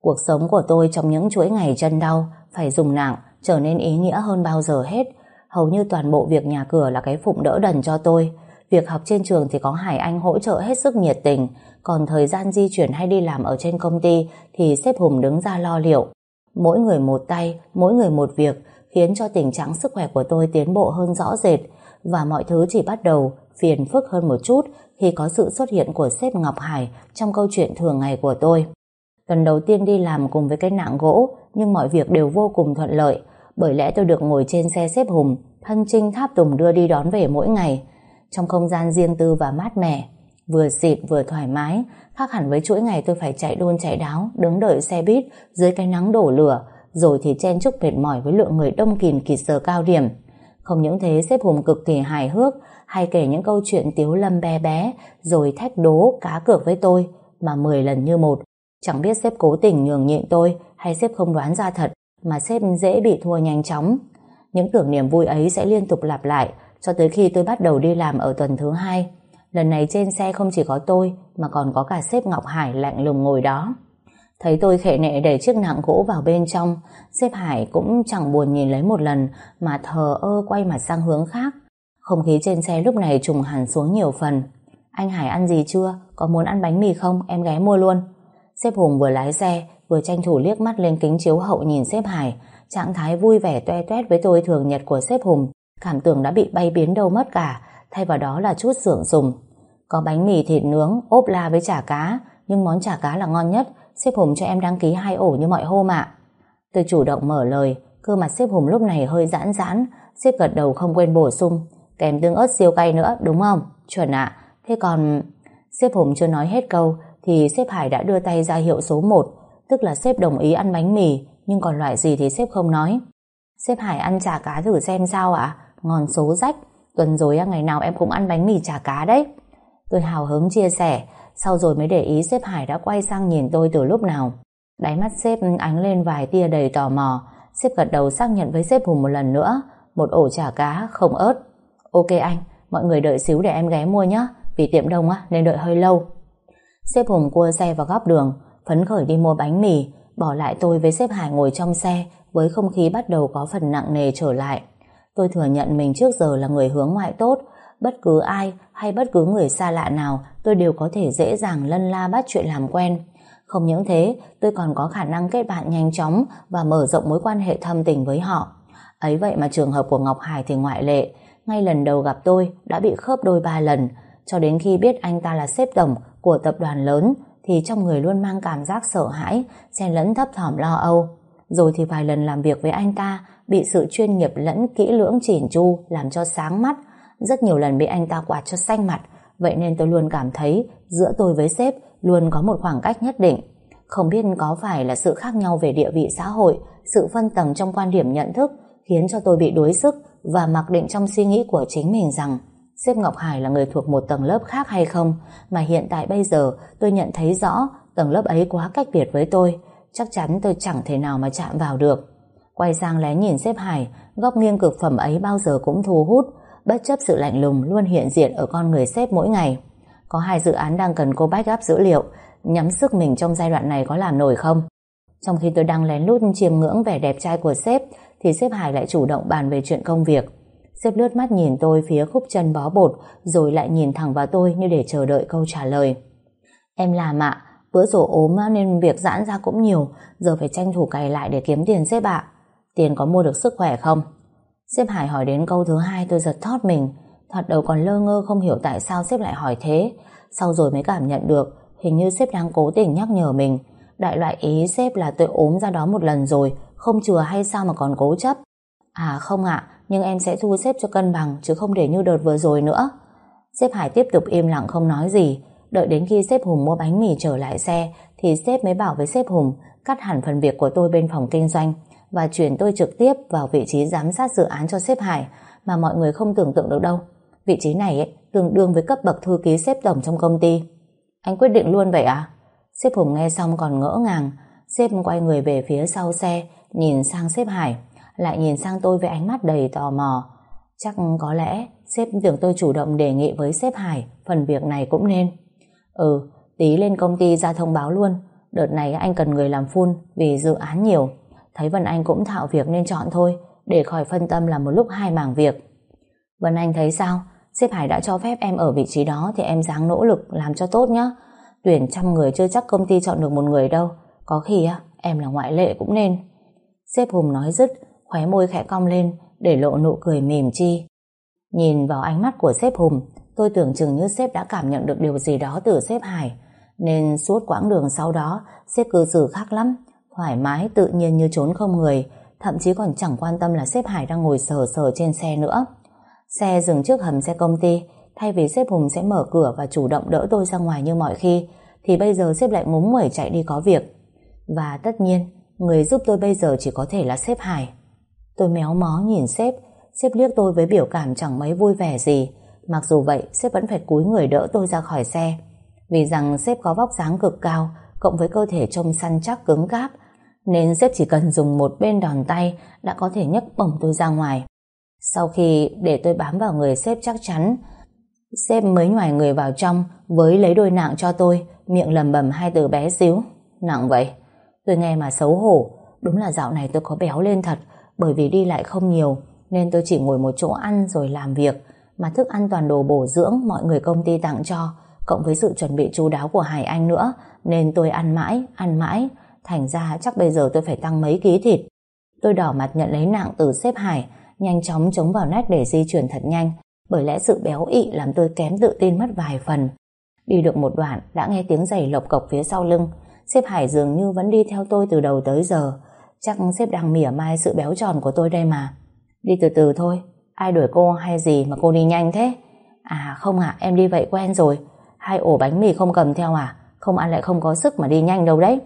B: Cuộc sống của tôi trong những chuỗi ngày chân đau, phải dùng nặng, trở nên ý nghĩa hơn bao giờ hết. Hầu như toàn bộ việc nhà cửa là cái phụng đỡ đần cho tôi. Việc học trên trường thì có Hải Anh hỗ trợ hết sức nhiệt tình, còn thời gian di chuyển hay đi làm ở trên công ty thì sếp Hùng đứng ra lo liệu. Mỗi người một tay, mỗi người một việc, khiến cho tình trạng sức khỏe của tôi tiến bộ hơn rõ rệt và mọi thứ chỉ bắt đầu phiền phức hơn một chút khi có sự xuất hiện của sếp Ngọc Hải trong câu chuyện thường ngày của tôi. Tuần đầu tiên đi làm cùng với cái nạng gỗ nhưng mọi việc đều vô cùng thuận lợi bởi lẽ tôi được ngồi trên xe xếp Hùng thân trinh, tháp tùng đưa đi đón về mỗi ngày. Trong không gian riêng tư và mát mẻ, vừa xịn vừa thoải mái, khác hẳn với chuỗi ngày tôi phải chạy đôn chạy đáo, đứng đợi xe buýt dưới cái nắng đổ lửa, rồi thì chen chúc mệt mỏi với lượng người đông kìn kịt giờ cao điểm. Không những thế, xếp Hùng cực kỳ hài hước, hay kể những câu chuyện tiếu lâm bé bé, rồi thách đố cá cược với tôi, mà 10 lần như một. Chẳng biết xếp cố tình nhường nhịn tôi hay xếp không đoán ra thật mà sếp dễ bị thua nhanh chóng. Những tưởng niềm vui ấy sẽ liên tục lặp lại cho tới khi tôi bắt đầu đi làm ở tuần thứ hai. Lần này trên xe không chỉ có tôi mà còn có cả sếp Ngọc Hải lạnh lùng ngồi đó. Thấy tôi khệ nệ đẩy chiếc nặng gỗ vào bên trong, sếp Hải cũng chẳng buồn nhìn lấy một lần mà thờ ơ quay mặt sang hướng khác. Không khí trên xe lúc này trùng hẳn xuống nhiều phần. Anh Hải ăn gì chưa? Có muốn ăn bánh mì không? Em ghé mua luôn. Sếp Hùng vừa lái xe vừa tranh thủ liếc mắt lên kính chiếu hậu nhìn sếp Hải trạng thái vui vẻ toe toét với tôi thường nhật của sếp Hùng cảm tưởng đã bị bay biến đâu mất cả thay vào đó là chút sưởng sùng. Có bánh mì thịt nướng ốp la với chả cá nhưng món chả cá là ngon nhất sếp Hùng cho em đăng ký hai ổ như mọi hôm ạ. Tôi chủ động mở lời cơ mặt sếp Hùng lúc này hơi giãn giãn sếp gật đầu không quên bổ sung kèm tương ớt siêu cay nữa đúng không? Chuẩn ạ. Thế còn sếp Hùng chưa nói hết câu thì sếp Hải đã đưa tay ra hiệu số 1, tức là sếp đồng ý ăn bánh mì, nhưng còn loại gì thì sếp không nói. Sếp Hải ăn chả cá thử xem sao ạ? Ngon số rách, tuần rồi ngày nào em cũng ăn bánh mì chả cá đấy. Tôi hào hứng chia sẻ, sau rồi mới để ý sếp Hải đã quay sang nhìn tôi từ lúc nào. Đáy mắt sếp ánh lên vài tia đầy tò mò, sếp gật đầu xác nhận với sếp Hùng một lần nữa, một ổ chả cá không ớt. Ok anh, mọi người đợi xíu để em ghé mua nhé, vì tiệm đông á nên đợi hơi lâu. Sếp Hùng cua xe vào góc đường, phấn khởi đi mua bánh mì, bỏ lại tôi với sếp Hải ngồi trong xe với không khí bắt đầu có phần nặng nề trở lại. Tôi thừa nhận mình trước giờ là người hướng ngoại tốt, bất cứ ai hay bất cứ người xa lạ nào tôi đều có thể dễ dàng lân la bắt chuyện làm quen. Không những thế, tôi còn có khả năng kết bạn nhanh chóng và mở rộng mối quan hệ thâm tình với họ. Ấy vậy mà trường hợp của Ngọc Hải thì ngoại lệ. Ngay lần đầu gặp tôi đã bị khớp đôi ba lần, cho đến khi biết anh ta là sếp tổng của tập đoàn lớn thì trong người luôn mang cảm giác sợ hãi, xen lẫn thấp thỏm lo âu. Rồi thì vài lần làm việc với anh ta bị sự chuyên nghiệp lẫn kỹ lưỡng chỉn chu làm cho sáng mắt. Rất nhiều lần bị anh ta quạt cho xanh mặt, vậy nên tôi luôn cảm thấy giữa tôi với sếp luôn có một khoảng cách nhất định. Không biết có phải là sự khác nhau về địa vị xã hội, sự phân tầng trong quan điểm nhận thức khiến cho tôi bị đối sức và mặc định trong suy nghĩ của chính mình rằng Xếp Ngọc Hải là người thuộc một tầng lớp khác hay không? Mà hiện tại bây giờ, tôi nhận thấy rõ, tầng lớp ấy quá cách biệt với tôi. Chắc chắn tôi chẳng thể nào mà chạm vào được. Quay sang lén nhìn Xếp Hải, góc nghiêng cực phẩm ấy bao giờ cũng thu hút. Bất chấp sự lạnh lùng luôn hiện diện ở con người Xếp mỗi ngày. Có hai dự án đang cần cô backup dữ liệu. Nhắm sức mình trong giai đoạn này có làm nổi không? Trong khi tôi đang lén lút chiêm ngưỡng vẻ đẹp trai của sếp thì sếp Hải lại chủ động bàn về chuyện công việc. Sếp lướt mắt nhìn tôi phía khúc chân bó bột rồi lại nhìn thẳng vào tôi như để chờ đợi câu trả lời. Em làm ạ, bữa rổ ốm nên việc giãn ra cũng nhiều, giờ phải tranh thủ cày lại để kiếm tiền xếp ạ. Tiền có mua được sức khỏe không? Sếp Hải hỏi đến câu thứ hai tôi giật thót mình. Thoạt đầu còn lơ ngơ không hiểu tại sao sếp lại hỏi thế. Sau rồi mới cảm nhận được hình như sếp đang cố tình nhắc nhở mình. Đại loại ý sếp là tôi ốm ra đó một lần rồi, không chừa hay sao mà còn cố chấp. À không ạ, nhưng em sẽ thu xếp cho cân bằng chứ không để như đợt vừa rồi nữa. Sếp Hải tiếp tục im lặng không nói gì, đợi đến khi sếp Hùng mua bánh mì trở lại xe thì sếp mới bảo với sếp Hùng cắt hẳn phần việc của tôi bên phòng kinh doanh và chuyển tôi trực tiếp vào vị trí giám sát dự án cho sếp Hải mà mọi người không tưởng tượng được đâu. Vị trí này ấy, tương đương với cấp bậc thư ký sếp tổng trong công ty. Anh quyết định luôn vậy à? Sếp Hùng nghe xong còn ngỡ ngàng, sếp quay người về phía sau xe, nhìn sang sếp Hải lại nhìn sang tôi với ánh mắt đầy tò mò. Chắc có lẽ sếp tưởng tôi chủ động đề nghị với sếp Hải phần việc này cũng nên. Ừ, tí lên công ty ra thông báo luôn. Đợt này anh cần người làm full vì dự án nhiều. Thấy Vân Anh cũng thạo việc nên chọn thôi, để khỏi phân tâm làm một lúc hai mảng việc. Vân Anh thấy sao? Sếp Hải đã cho phép em ở vị trí đó thì em dáng nỗ lực làm cho tốt nhé. Tuyển trăm người chưa chắc công ty chọn được một người đâu. Có khi á, em là ngoại lệ cũng nên. Sếp Hùng nói dứt, khóe môi khẽ cong lên để lộ nụ cười mềm chi. Nhìn vào ánh mắt của sếp Hùng, tôi tưởng chừng như sếp đã cảm nhận được điều gì đó từ sếp Hải. Nên suốt quãng đường sau đó, sếp cư xử khác lắm, thoải mái tự nhiên như trốn không người, thậm chí còn chẳng quan tâm là sếp Hải đang ngồi sờ sờ trên xe nữa. Xe dừng trước hầm xe công ty, thay vì sếp Hùng sẽ mở cửa và chủ động đỡ tôi ra ngoài như mọi khi, thì bây giờ sếp lại ngúng nguẩy chạy đi có việc. Và tất nhiên, người giúp tôi bây giờ chỉ có thể là sếp Hải. Tôi méo mó nhìn sếp, sếp liếc tôi với biểu cảm chẳng mấy vui vẻ gì. Mặc dù vậy, sếp vẫn phải cúi người đỡ tôi ra khỏi xe. Vì rằng sếp có vóc dáng cực cao, cộng với cơ thể trông săn chắc cứng cáp, nên sếp chỉ cần dùng một bên đòn tay đã có thể nhấc bổng tôi ra ngoài. Sau khi để tôi bám vào người sếp chắc chắn, sếp mới ngoài người vào trong với lấy đôi nạng cho tôi, miệng lầm bầm hai từ bé xíu. Nặng vậy. Tôi nghe mà xấu hổ, đúng là dạo này tôi có béo lên thật, bởi vì đi lại không nhiều, nên tôi chỉ ngồi một chỗ ăn rồi làm việc, mà thức ăn toàn đồ bổ dưỡng mọi người công ty tặng cho, cộng với sự chuẩn bị chú đáo của Hải Anh nữa, nên tôi ăn mãi, ăn mãi, thành ra chắc bây giờ tôi phải tăng mấy ký thịt. Tôi đỏ mặt nhận lấy nặng từ xếp Hải, nhanh chóng chống vào nách để di chuyển thật nhanh, bởi lẽ sự béo ị làm tôi kém tự tin mất vài phần. Đi được một đoạn đã nghe tiếng giày lộc cộc phía sau lưng, xếp Hải dường như vẫn đi theo tôi từ đầu tới giờ, chắc xếp đang mỉa mai sự béo tròn của tôi đây mà. Đi từ từ thôi, ai đuổi cô hay gì mà cô đi nhanh thế? À không ạ, em đi vậy quen rồi. Hai ổ bánh mì không cầm theo à? Không ăn lại không có sức mà đi nhanh đâu đấy.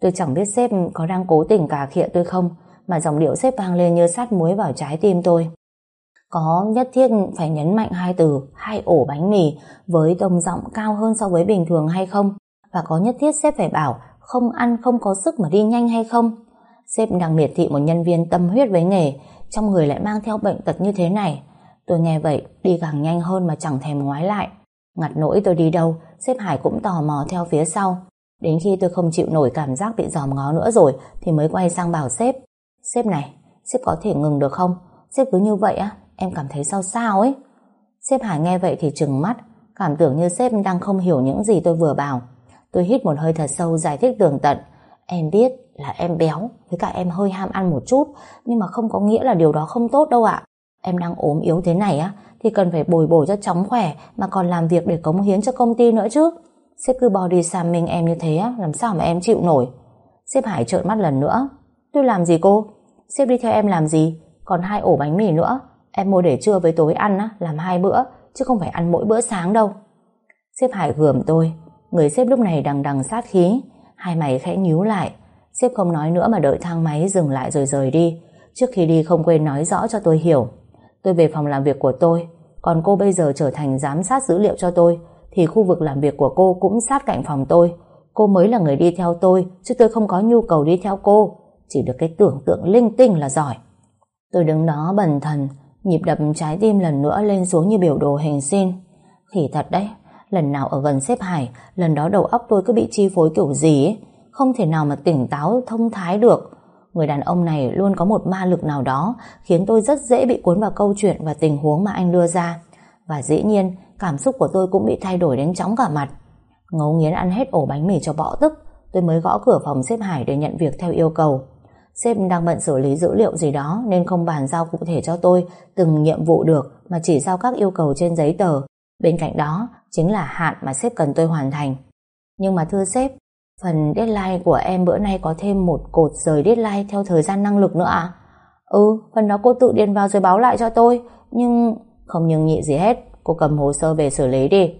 B: Tôi chẳng biết sếp có đang cố tình cà khịa tôi không, mà dòng điệu sếp vang lên như sát muối vào trái tim tôi. Có nhất thiết phải nhấn mạnh hai từ hai ổ bánh mì với tông giọng cao hơn so với bình thường hay không? Và có nhất thiết sếp phải bảo không ăn không có sức mà đi nhanh hay không? Sếp đang miệt thị một nhân viên tâm huyết với nghề, trong người lại mang theo bệnh tật như thế này. Tôi nghe vậy, đi càng nhanh hơn mà chẳng thèm ngoái lại. Ngặt nỗi tôi đi đâu, sếp Hải cũng tò mò theo phía sau. Đến khi tôi không chịu nổi cảm giác bị giòm ngó nữa rồi thì mới quay sang bảo sếp. Sếp này, sếp có thể ngừng được không? Sếp cứ như vậy á, em cảm thấy sao sao ấy. Sếp Hải nghe vậy thì trừng mắt, cảm tưởng như sếp đang không hiểu những gì tôi vừa bảo. Tôi hít một hơi thật sâu giải thích tường tận. Em biết là em béo, với cả em hơi ham ăn một chút, nhưng mà không có nghĩa là điều đó không tốt đâu ạ. Em đang ốm yếu thế này á, thì cần phải bồi bổ cho chóng khỏe mà còn làm việc để cống hiến cho công ty nữa chứ. Sếp cứ body shaming em như thế á, làm sao mà em chịu nổi. Sếp Hải trợn mắt lần nữa. Tôi làm gì cô? Sếp đi theo em làm gì? Còn hai ổ bánh mì nữa. Em mua để trưa với tối ăn á, làm hai bữa, chứ không phải ăn mỗi bữa sáng đâu. Sếp Hải gườm tôi. Người sếp lúc này đằng đằng sát khí. Hai mày khẽ nhíu lại. Sếp không nói nữa mà đợi thang máy dừng lại rồi rời đi. Trước khi đi không quên nói rõ cho tôi hiểu. Tôi về phòng làm việc của tôi. Còn cô bây giờ trở thành giám sát dữ liệu cho tôi thì khu vực làm việc của cô cũng sát cạnh phòng tôi. Cô mới là người đi theo tôi, chứ tôi không có nhu cầu đi theo cô. Chỉ được cái tưởng tượng linh tinh là giỏi. Tôi đứng đó bần thần, nhịp đập trái tim lần nữa lên xuống như biểu đồ hình xin. Khỉ thật đấy, lần nào ở gần xếp hải, lần đó đầu óc tôi cứ bị chi phối kiểu gì ấy. Không thể nào mà tỉnh táo, thông thái được. Người đàn ông này luôn có một ma lực nào đó khiến tôi rất dễ bị cuốn vào câu chuyện và tình huống mà anh đưa ra. Và dĩ nhiên, cảm xúc của tôi cũng bị thay đổi đến chóng cả mặt. Ngấu nghiến ăn hết ổ bánh mì cho bõ tức, tôi mới gõ cửa phòng xếp Hải để nhận việc theo yêu cầu. Sếp đang bận xử lý dữ liệu gì đó nên không bàn giao cụ thể cho tôi từng nhiệm vụ được mà chỉ giao các yêu cầu trên giấy tờ. Bên cạnh đó chính là hạn mà sếp cần tôi hoàn thành. Nhưng mà thưa sếp, phần deadline của em bữa nay có thêm một cột rời deadline theo thời gian năng lực nữa à? Ừ, phần đó cô tự điền vào rồi báo lại cho tôi, nhưng không nhưng nhị gì hết, cô cầm hồ sơ về xử lý đi.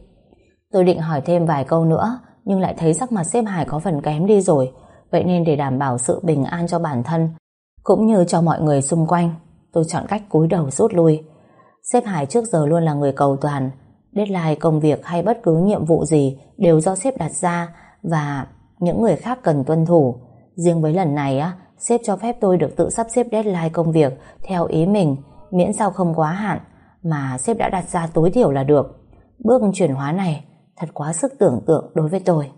B: Tôi định hỏi thêm vài câu nữa, nhưng lại thấy sắc mặt xếp Hải có phần kém đi rồi. Vậy nên để đảm bảo sự bình an cho bản thân, cũng như cho mọi người xung quanh, tôi chọn cách cúi đầu rút lui. Xếp Hải trước giờ luôn là người cầu toàn, deadline công việc hay bất cứ nhiệm vụ gì đều do xếp đặt ra và những người khác cần tuân thủ. Riêng với lần này á, sếp cho phép tôi được tự sắp xếp deadline công việc theo ý mình, miễn sao không quá hạn mà sếp đã đặt ra tối thiểu là được. Bước chuyển hóa này thật quá sức tưởng tượng đối với tôi.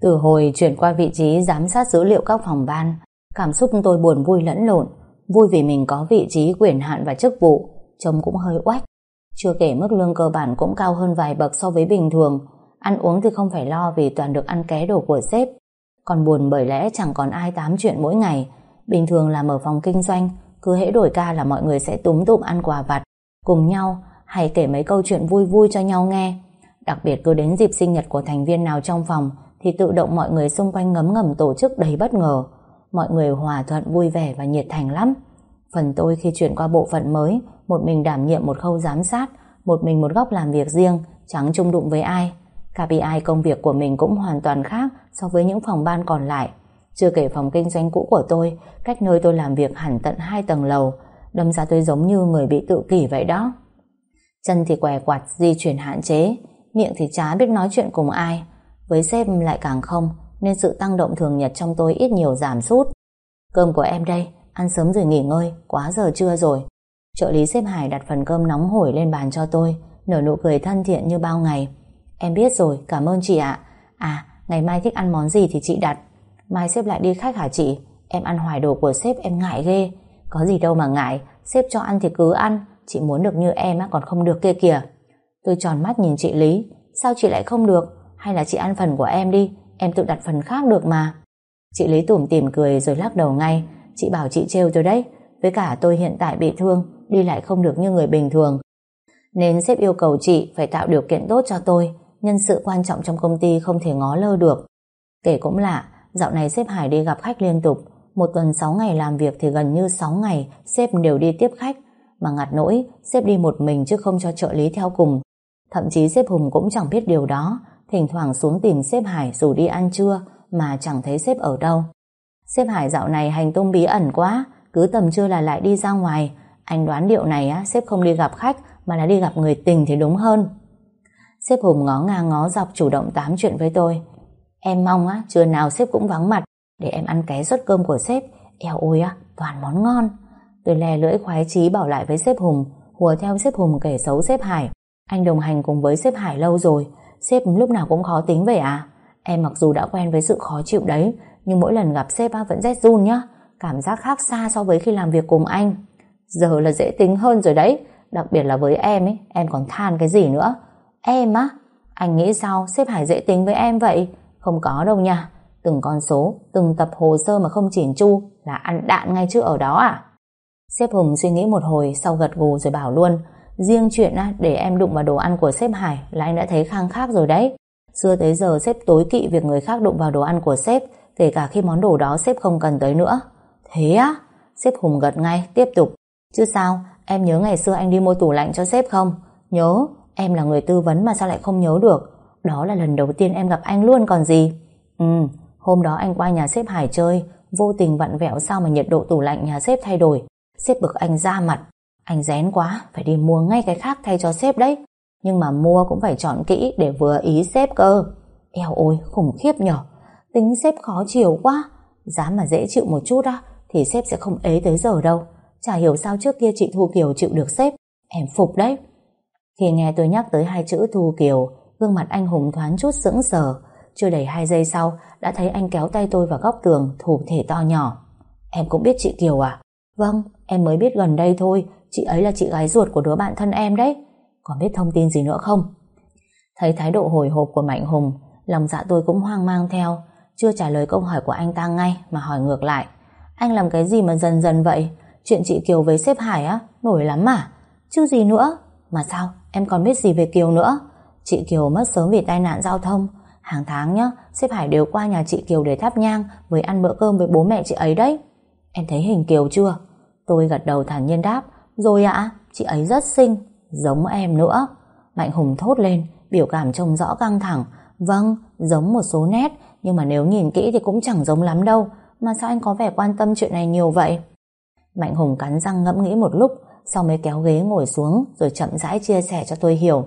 B: Từ hồi chuyển qua vị trí giám sát dữ liệu các phòng ban, cảm xúc tôi buồn vui lẫn lộn, vui vì mình có vị trí quyền hạn và chức vụ, trông cũng hơi oách. Chưa kể mức lương cơ bản cũng cao hơn vài bậc so với bình thường, ăn uống thì không phải lo vì toàn được ăn ké đồ của sếp. Còn buồn bởi lẽ chẳng còn ai tám chuyện mỗi ngày, bình thường làm ở phòng kinh doanh, cứ hễ đổi ca là mọi người sẽ túm tụm ăn quà vặt, cùng nhau hay kể mấy câu chuyện vui vui cho nhau nghe. Đặc biệt cứ đến dịp sinh nhật của thành viên nào trong phòng thì tự động mọi người xung quanh ngấm ngầm tổ chức đầy bất ngờ. Mọi người hòa thuận vui vẻ và nhiệt thành lắm. Phần tôi khi chuyển qua bộ phận mới, một mình đảm nhiệm một khâu giám sát, một mình một góc làm việc riêng, chẳng chung đụng với ai. KPI công việc của mình cũng hoàn toàn khác so với những phòng ban còn lại. Chưa kể phòng kinh doanh cũ của tôi, cách nơi tôi làm việc hẳn tận hai tầng lầu, đâm ra tôi giống như người bị tự kỷ vậy đó. Chân thì què quạt, di chuyển hạn chế, miệng thì chả biết nói chuyện cùng ai. Với sếp lại càng không, nên sự tăng động thường nhật trong tôi ít nhiều giảm sút. Cơm của em đây, ăn sớm rồi nghỉ ngơi, quá giờ trưa rồi. Trợ lý xếp Hải đặt phần cơm nóng hổi lên bàn cho tôi, nở nụ cười thân thiện như bao ngày. Em biết rồi, cảm ơn chị ạ. À, ngày mai thích ăn món gì thì chị đặt. Mai sếp lại đi khách hả chị? Em ăn hoài đồ của sếp em ngại ghê. Có gì đâu mà ngại, sếp cho ăn thì cứ ăn. Chị muốn được như em á còn không được kia kìa. Tôi tròn mắt nhìn chị Lý. Sao chị lại không được? Hay là chị ăn phần của em đi, em tự đặt phần khác được mà. Chị Lý tủm tỉm cười rồi lắc đầu ngay. Chị bảo chị trêu tôi đấy. Với cả tôi hiện tại bị thương, đi lại không được như người bình thường. Nên sếp yêu cầu chị phải tạo điều kiện tốt cho tôi. Nhân sự quan trọng trong công ty không thể ngó lơ được. Kể cũng lạ, dạo này sếp Hải đi gặp khách liên tục. Một tuần 6 ngày làm việc thì gần như 6 ngày sếp đều đi tiếp khách. Mà ngặt nỗi, sếp đi một mình chứ không cho trợ lý theo cùng. Thậm chí sếp Hùng cũng chẳng biết điều đó. Thỉnh thoảng xuống tìm sếp Hải dù đi ăn trưa mà chẳng thấy sếp ở đâu. Sếp Hải dạo này hành tung bí ẩn quá, cứ tầm trưa là lại đi ra ngoài. Anh đoán điệu này á, sếp không đi gặp khách mà là đi gặp người tình thì đúng hơn. Sếp Hùng ngó ngang ngó dọc chủ động tám chuyện với tôi. Em mong á, trưa nào sếp cũng vắng mặt để em ăn ké suất cơm của sếp. Eo ôi á, toàn món ngon. Tôi lè lưỡi khoái chí bảo lại với sếp Hùng, hùa theo sếp Hùng kể xấu sếp Hải. Anh đồng hành cùng với sếp Hải lâu rồi, sếp lúc nào cũng khó tính vậy à? Em mặc dù đã quen với sự khó chịu đấy, nhưng mỗi lần gặp sếp vẫn rét run nhá. Cảm giác khác xa so với khi làm việc cùng anh. Giờ là dễ tính hơn rồi đấy, đặc biệt là với em ấy, em còn than cái gì nữa. Em á, anh nghĩ sao sếp Hải dễ tính với em vậy? Không có đâu nha. Từng con số, từng tập hồ sơ mà không chỉn chu là ăn đạn ngay chứ ở đó à? Sếp Hùng suy nghĩ một hồi sau gật gù rồi bảo luôn Riêng chuyện để em đụng vào đồ ăn của sếp Hải là anh đã thấy khang khác rồi đấy. Xưa tới giờ sếp tối kỵ việc người khác đụng vào đồ ăn của sếp kể cả khi món đồ đó sếp không cần tới nữa. Thế á? Sếp Hùng gật ngay, tiếp tục. Chứ sao, em nhớ ngày xưa anh đi mua tủ lạnh cho sếp không? Nhớ, em là người tư vấn mà sao lại không nhớ được. Đó là lần đầu tiên em gặp anh luôn còn gì. Ừ, hôm đó anh qua nhà sếp Hải chơi, vô tình vặn vẹo sao mà nhiệt độ tủ lạnh nhà sếp thay đổi. Sếp bực anh ra mặt. Anh rén quá, phải đi mua ngay cái khác thay cho sếp đấy. Nhưng mà mua cũng phải chọn kỹ để vừa ý sếp cơ. Eo ôi, khủng khiếp nhở. Tính sếp khó chịu quá. Dám mà dễ chịu một chút á, thì sếp sẽ không ế tới giờ đâu. Chả hiểu sao trước kia chị Thu Kiều chịu được sếp. Em phục đấy. Khi nghe tôi nhắc tới hai chữ Thu Kiều, gương mặt anh Hùng thoáng chút sững sờ. Chưa đầy hai giây sau, đã thấy anh kéo tay tôi vào góc tường, thủ thể to nhỏ. Em cũng biết chị Kiều à? Vâng, em mới biết gần đây thôi, chị ấy là chị gái ruột của đứa bạn thân em đấy. Còn biết thông tin gì nữa không? Thấy thái độ hồi hộp của Mạnh Hùng, lòng dạ tôi cũng hoang mang theo, chưa trả lời câu hỏi của anh ta ngay mà hỏi ngược lại. Anh làm cái gì mà dần dần vậy? Chuyện chị Kiều với sếp Hải á, nổi lắm à? Chứ gì nữa? Mà sao, em còn biết gì về Kiều nữa? Chị Kiều mất sớm vì tai nạn giao thông. Hàng tháng nhá, xếp Hải đều qua nhà chị Kiều để thắp nhang với ăn bữa cơm với bố mẹ chị ấy đấy. Em thấy hình Kiều chưa? Tôi gật đầu thản nhiên đáp. Rồi ạ, chị ấy rất xinh, giống em nữa. Mạnh Hùng thốt lên, biểu cảm trông rõ căng thẳng. Vâng, giống một số nét, nhưng mà nếu nhìn kỹ thì cũng chẳng giống lắm đâu. Mà sao anh có vẻ quan tâm chuyện này nhiều vậy? Mạnh Hùng cắn răng ngẫm nghĩ một lúc, sau mới kéo ghế ngồi xuống rồi chậm rãi chia sẻ cho tôi hiểu.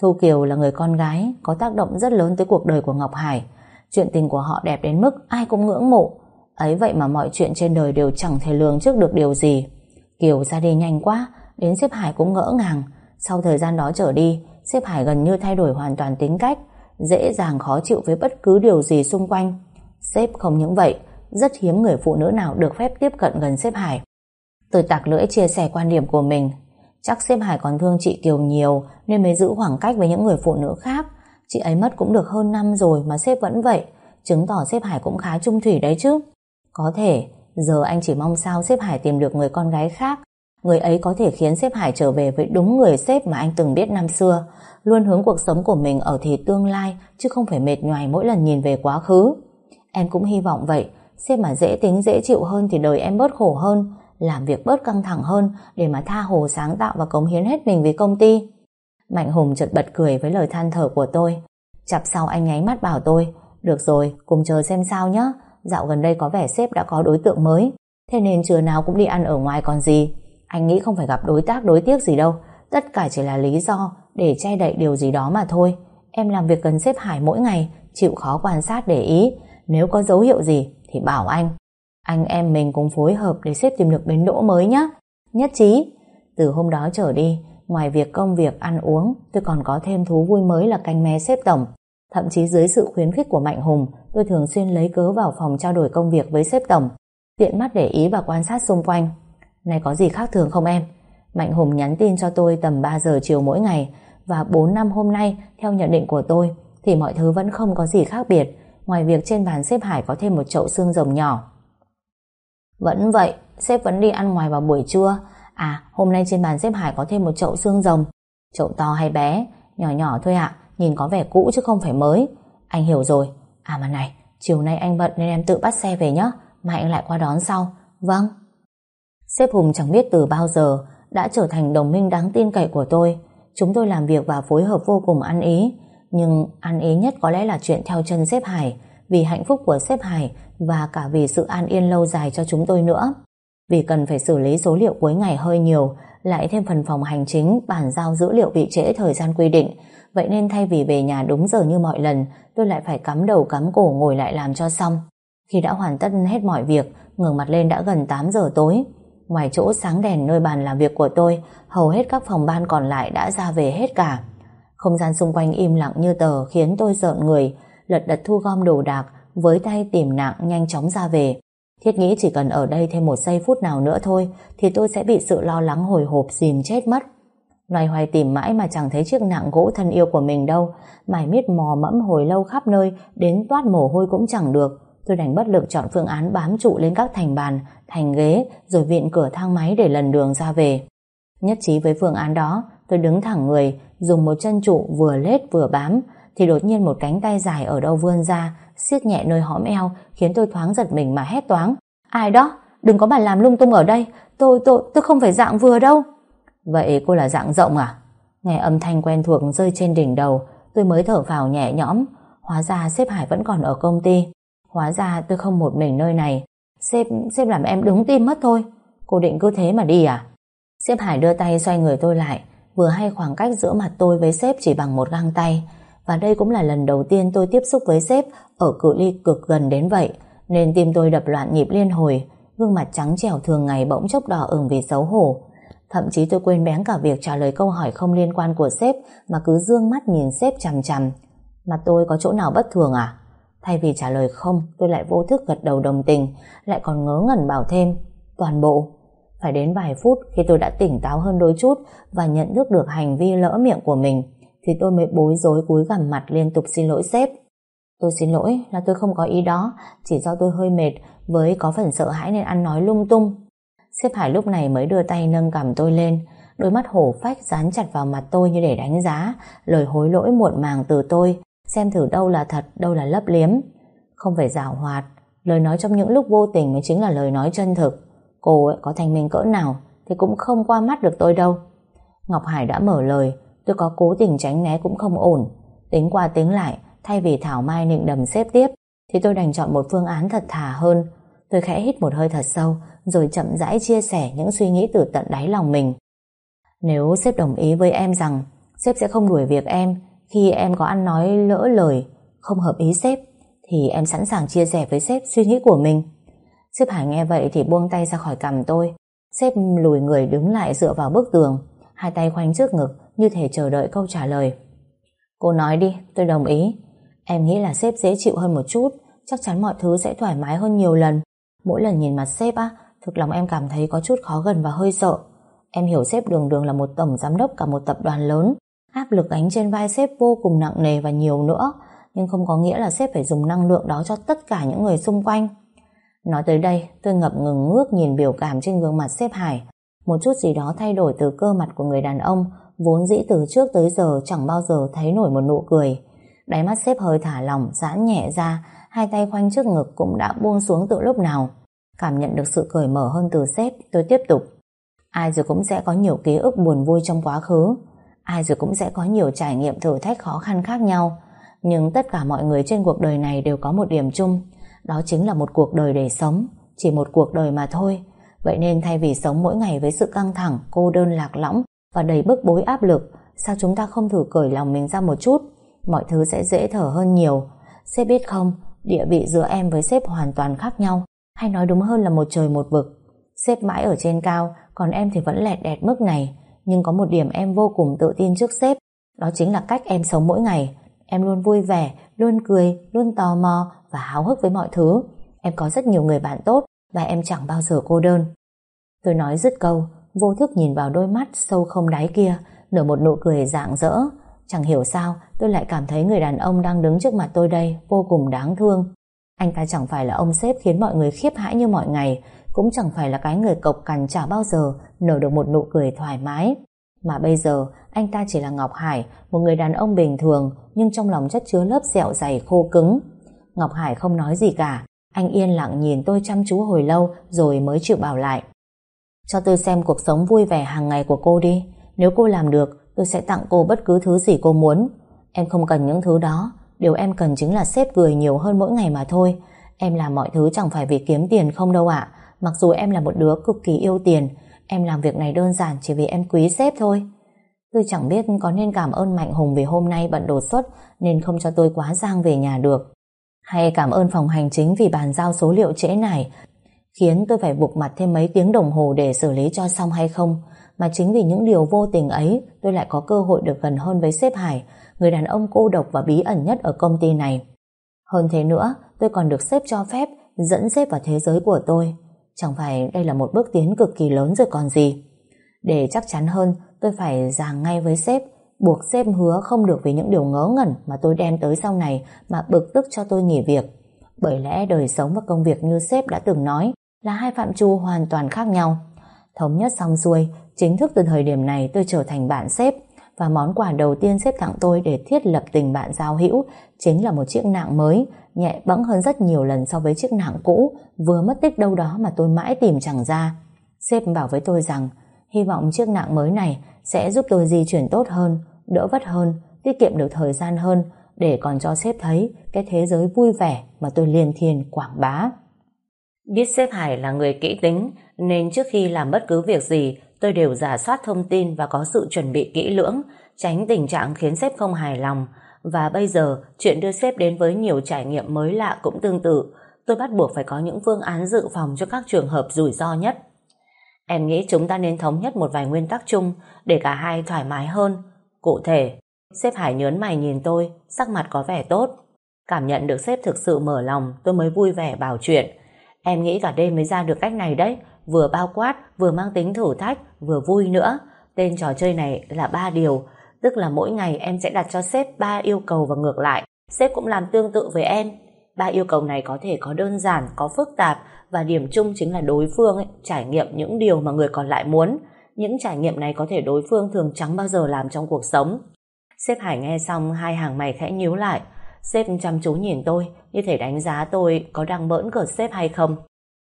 B: Thu Kiều là người con gái có tác động rất lớn tới cuộc đời của Ngọc Hải. Chuyện tình của họ đẹp đến mức ai cũng ngưỡng mộ. Ấy vậy mà mọi chuyện trên đời đều chẳng thể lường trước được điều gì. Kiều ra đi nhanh quá, đến xếp Hải cũng ngỡ ngàng. Sau thời gian đó trở đi, xếp Hải gần như thay đổi hoàn toàn tính cách. dễ dàng khó chịu với bất cứ điều gì xung quanh. Sếp không những vậy, rất hiếm người phụ nữ nào được phép tiếp cận gần xếp Hải. Tôi tạc lưỡi chia sẻ quan điểm của mình. Chắc xếp Hải còn thương chị Kiều nhiều nên mới giữ khoảng cách với những người phụ nữ khác. Chị ấy mất cũng được hơn năm rồi mà xếp vẫn vậy. Chứng tỏ xếp Hải cũng khá trung thủy đấy chứ. Có thể, giờ anh chỉ mong sao xếp Hải tìm được người con gái khác. Người ấy có thể khiến xếp Hải trở về với đúng người xếp mà anh từng biết năm xưa. Luôn hướng cuộc sống của mình ở thì tương lai chứ không phải mệt nhoài mỗi lần nhìn về quá khứ. Em cũng hy vọng vậy. xếp mà dễ tính dễ chịu hơn thì đời em bớt khổ hơn làm việc bớt căng thẳng hơn để mà tha hồ sáng tạo và cống hiến hết mình vì công ty. Mạnh Hùng chợt bật cười với lời than thở của tôi. Chặp sau anh nháy mắt bảo tôi, được rồi, cùng chờ xem sao nhé. Dạo gần đây có vẻ sếp đã có đối tượng mới, thế nên trưa nào cũng đi ăn ở ngoài còn gì. Anh nghĩ không phải gặp đối tác đối tiếc gì đâu, tất cả chỉ là lý do để che đậy điều gì đó mà thôi. Em làm việc cần xếp Hải mỗi ngày, chịu khó quan sát để ý, nếu có dấu hiệu gì thì bảo anh. Anh em mình cùng phối hợp để xếp tìm được bến đỗ mới nhé. Nhất trí. Từ hôm đó trở đi, ngoài việc công việc ăn uống, tôi còn có thêm thú vui mới là canh me xếp tổng. Thậm chí dưới sự khuyến khích của Mạnh Hùng, tôi thường xuyên lấy cớ vào phòng trao đổi công việc với xếp tổng, tiện mắt để ý và quan sát xung quanh. Này có gì khác thường không em? Mạnh Hùng nhắn tin cho tôi tầm 3 giờ chiều mỗi ngày và 4 năm hôm nay, theo nhận định của tôi, thì mọi thứ vẫn không có gì khác biệt, ngoài việc trên bàn xếp Hải có thêm một chậu xương rồng nhỏ. Vẫn vậy, sếp vẫn đi ăn ngoài vào buổi trưa. À, hôm nay trên bàn xếp Hải có thêm một chậu xương rồng. Chậu to hay bé? Nhỏ nhỏ thôi ạ, nhìn có vẻ cũ chứ không phải mới. Anh hiểu rồi. À mà này, chiều nay anh bận nên em tự bắt xe về nhé, mai anh lại qua đón sau. Vâng. Sếp Hùng chẳng biết từ bao giờ đã trở thành đồng minh đáng tin cậy của tôi. Chúng tôi làm việc và phối hợp vô cùng ăn ý. Nhưng ăn ý nhất có lẽ là chuyện theo chân sếp Hải vì hạnh phúc của sếp Hải và cả vì sự an yên lâu dài cho chúng tôi nữa. Vì cần phải xử lý số liệu cuối ngày hơi nhiều, lại thêm phần phòng hành chính bản giao dữ liệu bị trễ thời gian quy định, vậy nên thay vì về nhà đúng giờ như mọi lần, tôi lại phải cắm đầu cắm cổ ngồi lại làm cho xong. Khi đã hoàn tất hết mọi việc, ngừng mặt lên đã gần 8 giờ tối. Ngoài chỗ sáng đèn nơi bàn làm việc của tôi, hầu hết các phòng ban còn lại đã ra về hết cả. Không gian xung quanh im lặng như tờ khiến tôi rợn người, lật đật thu gom đồ đạc, với tay tìm nặng nhanh chóng ra về. Thiết nghĩ chỉ cần ở đây thêm một giây phút nào nữa thôi thì tôi sẽ bị sự lo lắng hồi hộp dìm chết mất. Loay hoài tìm mãi mà chẳng thấy chiếc nặng gỗ thân yêu của mình đâu. Mải miết mò mẫm hồi lâu khắp nơi đến toát mồ hôi cũng chẳng được. Tôi đành bất lực chọn phương án bám trụ lên các thành bàn, thành ghế rồi viện cửa thang máy để lần đường ra về. Nhất trí với phương án đó, tôi đứng thẳng người, dùng một chân trụ vừa lết vừa bám, thì đột nhiên một cánh tay dài ở đâu vươn ra, siết nhẹ nơi hõm eo, khiến tôi thoáng giật mình mà hét toáng. Ai đó? Đừng có mà làm lung tung ở đây, tôi, tôi, tôi không phải dạng vừa đâu. Vậy cô là dạng rộng à? Nghe âm thanh quen thuộc rơi trên đỉnh đầu, tôi mới thở phào nhẹ nhõm. Hóa ra sếp Hải vẫn còn ở công ty. Hóa ra tôi không một mình nơi này. Sếp, sếp làm em đứng tim mất thôi. Cô định cứ thế mà đi à? Sếp Hải đưa tay xoay người tôi lại, vừa hay khoảng cách giữa mặt tôi với sếp chỉ bằng một găng tay. Và đây cũng là lần đầu tiên tôi tiếp xúc với sếp ở cự ly cực gần đến vậy, nên tim tôi đập loạn nhịp liên hồi, gương mặt trắng trẻo thường ngày bỗng chốc đỏ ửng vì xấu hổ. Thậm chí tôi quên bén cả việc trả lời câu hỏi không liên quan của sếp mà cứ dương mắt nhìn sếp chằm chằm. Mà tôi có chỗ nào bất thường à? Thay vì trả lời không, tôi lại vô thức gật đầu đồng tình, lại còn ngớ ngẩn bảo thêm, toàn bộ. Phải đến vài phút khi tôi đã tỉnh táo hơn đôi chút và nhận thức được hành vi lỡ miệng của mình, thì tôi mới bối rối cúi gằm mặt liên tục xin lỗi sếp. Tôi xin lỗi là tôi không có ý đó, chỉ do tôi hơi mệt với có phần sợ hãi nên ăn nói lung tung. Sếp Hải lúc này mới đưa tay nâng cầm tôi lên, đôi mắt hổ phách dán chặt vào mặt tôi như để đánh giá, lời hối lỗi muộn màng từ tôi, xem thử đâu là thật, đâu là lấp liếm. Không phải giảo hoạt, lời nói trong những lúc vô tình mới chính là lời nói chân thực. Cô ấy có thành minh cỡ nào thì cũng không qua mắt được tôi đâu. Ngọc Hải đã mở lời, tôi có cố tình tránh né cũng không ổn. Tính qua tính lại, thay vì Thảo Mai nịnh đầm xếp tiếp, thì tôi đành chọn một phương án thật thà hơn. Tôi khẽ hít một hơi thật sâu, rồi chậm rãi chia sẻ những suy nghĩ từ tận đáy lòng mình. Nếu sếp đồng ý với em rằng sếp sẽ không đuổi việc em khi em có ăn nói lỡ lời, không hợp ý sếp, thì em sẵn sàng chia sẻ với sếp suy nghĩ của mình. Sếp Hải nghe vậy thì buông tay ra khỏi cầm tôi. Sếp lùi người đứng lại dựa vào bức tường, hai tay khoanh trước ngực như thể chờ đợi câu trả lời. Cô nói đi, tôi đồng ý. Em nghĩ là sếp dễ chịu hơn một chút, chắc chắn mọi thứ sẽ thoải mái hơn nhiều lần. Mỗi lần nhìn mặt sếp á, thực lòng em cảm thấy có chút khó gần và hơi sợ. Em hiểu sếp đường đường là một tổng giám đốc cả một tập đoàn lớn, áp lực gánh trên vai sếp vô cùng nặng nề và nhiều nữa, nhưng không có nghĩa là sếp phải dùng năng lượng đó cho tất cả những người xung quanh. Nói tới đây, tôi ngập ngừng ngước nhìn biểu cảm trên gương mặt sếp Hải. Một chút gì đó thay đổi từ cơ mặt của người đàn ông, vốn dĩ từ trước tới giờ chẳng bao giờ thấy nổi một nụ cười. Đáy mắt xếp hơi thả lỏng, giãn nhẹ ra, hai tay khoanh trước ngực cũng đã buông xuống từ lúc nào. Cảm nhận được sự cởi mở hơn từ sếp, tôi tiếp tục. Ai rồi cũng sẽ có nhiều ký ức buồn vui trong quá khứ. Ai rồi cũng sẽ có nhiều trải nghiệm thử thách khó khăn khác nhau. Nhưng tất cả mọi người trên cuộc đời này đều có một điểm chung. Đó chính là một cuộc đời để sống. Chỉ một cuộc đời mà thôi. Vậy nên thay vì sống mỗi ngày với sự căng thẳng, cô đơn lạc lõng và đầy bức bối áp lực, sao chúng ta không thử cởi lòng mình ra một chút? Mọi thứ sẽ dễ thở hơn nhiều. Sếp biết không, địa vị giữa em với sếp hoàn toàn khác nhau. Hay nói đúng hơn là một trời một vực. Sếp mãi ở trên cao, còn em thì vẫn lẹt đẹt mức này. Nhưng có một điểm em vô cùng tự tin trước sếp. Đó chính là cách em sống mỗi ngày. Em luôn vui vẻ, luôn cười, luôn tò mò và háo hức với mọi thứ. Em có rất nhiều người bạn tốt và em chẳng bao giờ cô đơn. Tôi nói dứt câu, vô thức nhìn vào đôi mắt sâu không đáy kia, nở một nụ cười rạng rỡ. Chẳng hiểu sao, tôi lại cảm thấy người đàn ông đang đứng trước mặt tôi đây vô cùng đáng thương. Anh ta chẳng phải là ông sếp khiến mọi người khiếp hãi như mọi ngày, cũng chẳng phải là cái người cộc cằn chả bao giờ nở được một nụ cười thoải mái. Mà bây giờ, anh ta chỉ là Ngọc Hải, một người đàn ông bình thường, nhưng trong lòng chất chứa lớp dẻo dày khô cứng. Ngọc Hải không nói gì cả, anh yên lặng nhìn tôi chăm chú hồi lâu rồi mới chịu bảo lại. Cho tôi xem cuộc sống vui vẻ hàng ngày của cô đi. Nếu cô làm được, tôi sẽ tặng cô bất cứ thứ gì cô muốn. Em không cần những thứ đó, điều em cần chính là xếp cười nhiều hơn mỗi ngày mà thôi. Em làm mọi thứ chẳng phải vì kiếm tiền không đâu ạ. Mặc dù em là một đứa cực kỳ yêu tiền, em làm việc này đơn giản chỉ vì em quý sếp thôi. Tôi chẳng biết có nên cảm ơn Mạnh Hùng vì hôm nay bận đột xuất nên không cho tôi quá giang về nhà được. Hay cảm ơn phòng hành chính vì bàn giao số liệu trễ này khiến tôi phải buộc mặt thêm mấy tiếng đồng hồ để xử lý cho xong hay không. Mà chính vì những điều vô tình ấy tôi lại có cơ hội được gần hơn với sếp Hải, người đàn ông cô độc và bí ẩn nhất ở công ty này. Hơn thế nữa, tôi còn được sếp cho phép dẫn sếp vào thế giới của tôi. Chẳng phải đây là một bước tiến cực kỳ lớn rồi còn gì. Để chắc chắn hơn, tôi phải giảng ngay với sếp, buộc sếp hứa không được vì những điều ngớ ngẩn mà tôi đem tới sau này mà bực tức cho tôi nghỉ việc. Bởi lẽ đời sống và công việc như sếp đã từng nói là hai phạm trù hoàn toàn khác nhau. Thống nhất xong xuôi, chính thức từ thời điểm này tôi trở thành bạn sếp và món quà đầu tiên sếp tặng tôi để thiết lập tình bạn giao hữu chính là một chiếc nạng mới, nhẹ bẫng hơn rất nhiều lần so với chiếc nạng cũ, vừa mất tích đâu đó mà tôi mãi tìm chẳng ra. Sếp bảo với tôi rằng, hy vọng chiếc nạng mới này sẽ giúp tôi di chuyển tốt hơn, đỡ vất hơn, tiết kiệm được thời gian hơn, để còn cho sếp thấy cái thế giới vui vẻ mà tôi liền thiên quảng bá. Biết sếp Hải là người kỹ tính, nên trước khi làm bất cứ việc gì, tôi đều giả soát thông tin và có sự chuẩn bị kỹ lưỡng, tránh tình trạng khiến sếp không hài lòng. Và bây giờ, chuyện đưa sếp đến với nhiều trải nghiệm mới lạ cũng tương tự. Tôi bắt buộc phải có những phương án dự phòng cho các trường hợp rủi ro nhất. Em nghĩ chúng ta nên thống nhất một vài nguyên tắc chung để cả hai thoải mái hơn. Cụ thể, sếp Hải nhớn mày nhìn tôi, sắc mặt có vẻ tốt. Cảm nhận được sếp thực sự mở lòng, tôi mới vui vẻ bảo chuyện. Em nghĩ cả đêm mới ra được cách này đấy, vừa bao quát, vừa mang tính thử thách, vừa vui nữa. Tên trò chơi này là ba điều, tức là mỗi ngày em sẽ đặt cho sếp ba yêu cầu và ngược lại. Sếp cũng làm tương tự với em. Ba yêu cầu này có thể có đơn giản, có phức tạp và điểm chung chính là đối phương ấy, trải nghiệm những điều mà người còn lại muốn. Những trải nghiệm này có thể đối phương thường chẳng bao giờ làm trong cuộc sống. Sếp Hải nghe xong hai hàng mày khẽ nhíu lại. Sếp chăm chú nhìn tôi, như thể đánh giá tôi có đang bỡn cợt sếp hay không.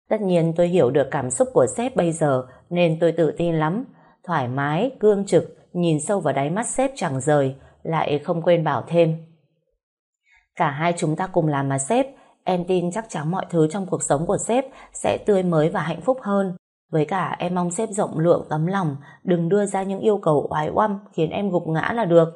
B: Tất nhiên tôi hiểu được cảm xúc của sếp bây giờ nên tôi tự tin lắm. Thoải mái, cương trực, nhìn sâu vào đáy mắt sếp chẳng rời, lại không quên bảo thêm. Cả hai chúng ta cùng làm mà sếp, em tin chắc chắn mọi thứ trong cuộc sống của sếp sẽ tươi mới và hạnh phúc hơn. Với cả em mong sếp rộng lượng tấm lòng, đừng đưa ra những yêu cầu oái oăm khiến em gục ngã là được.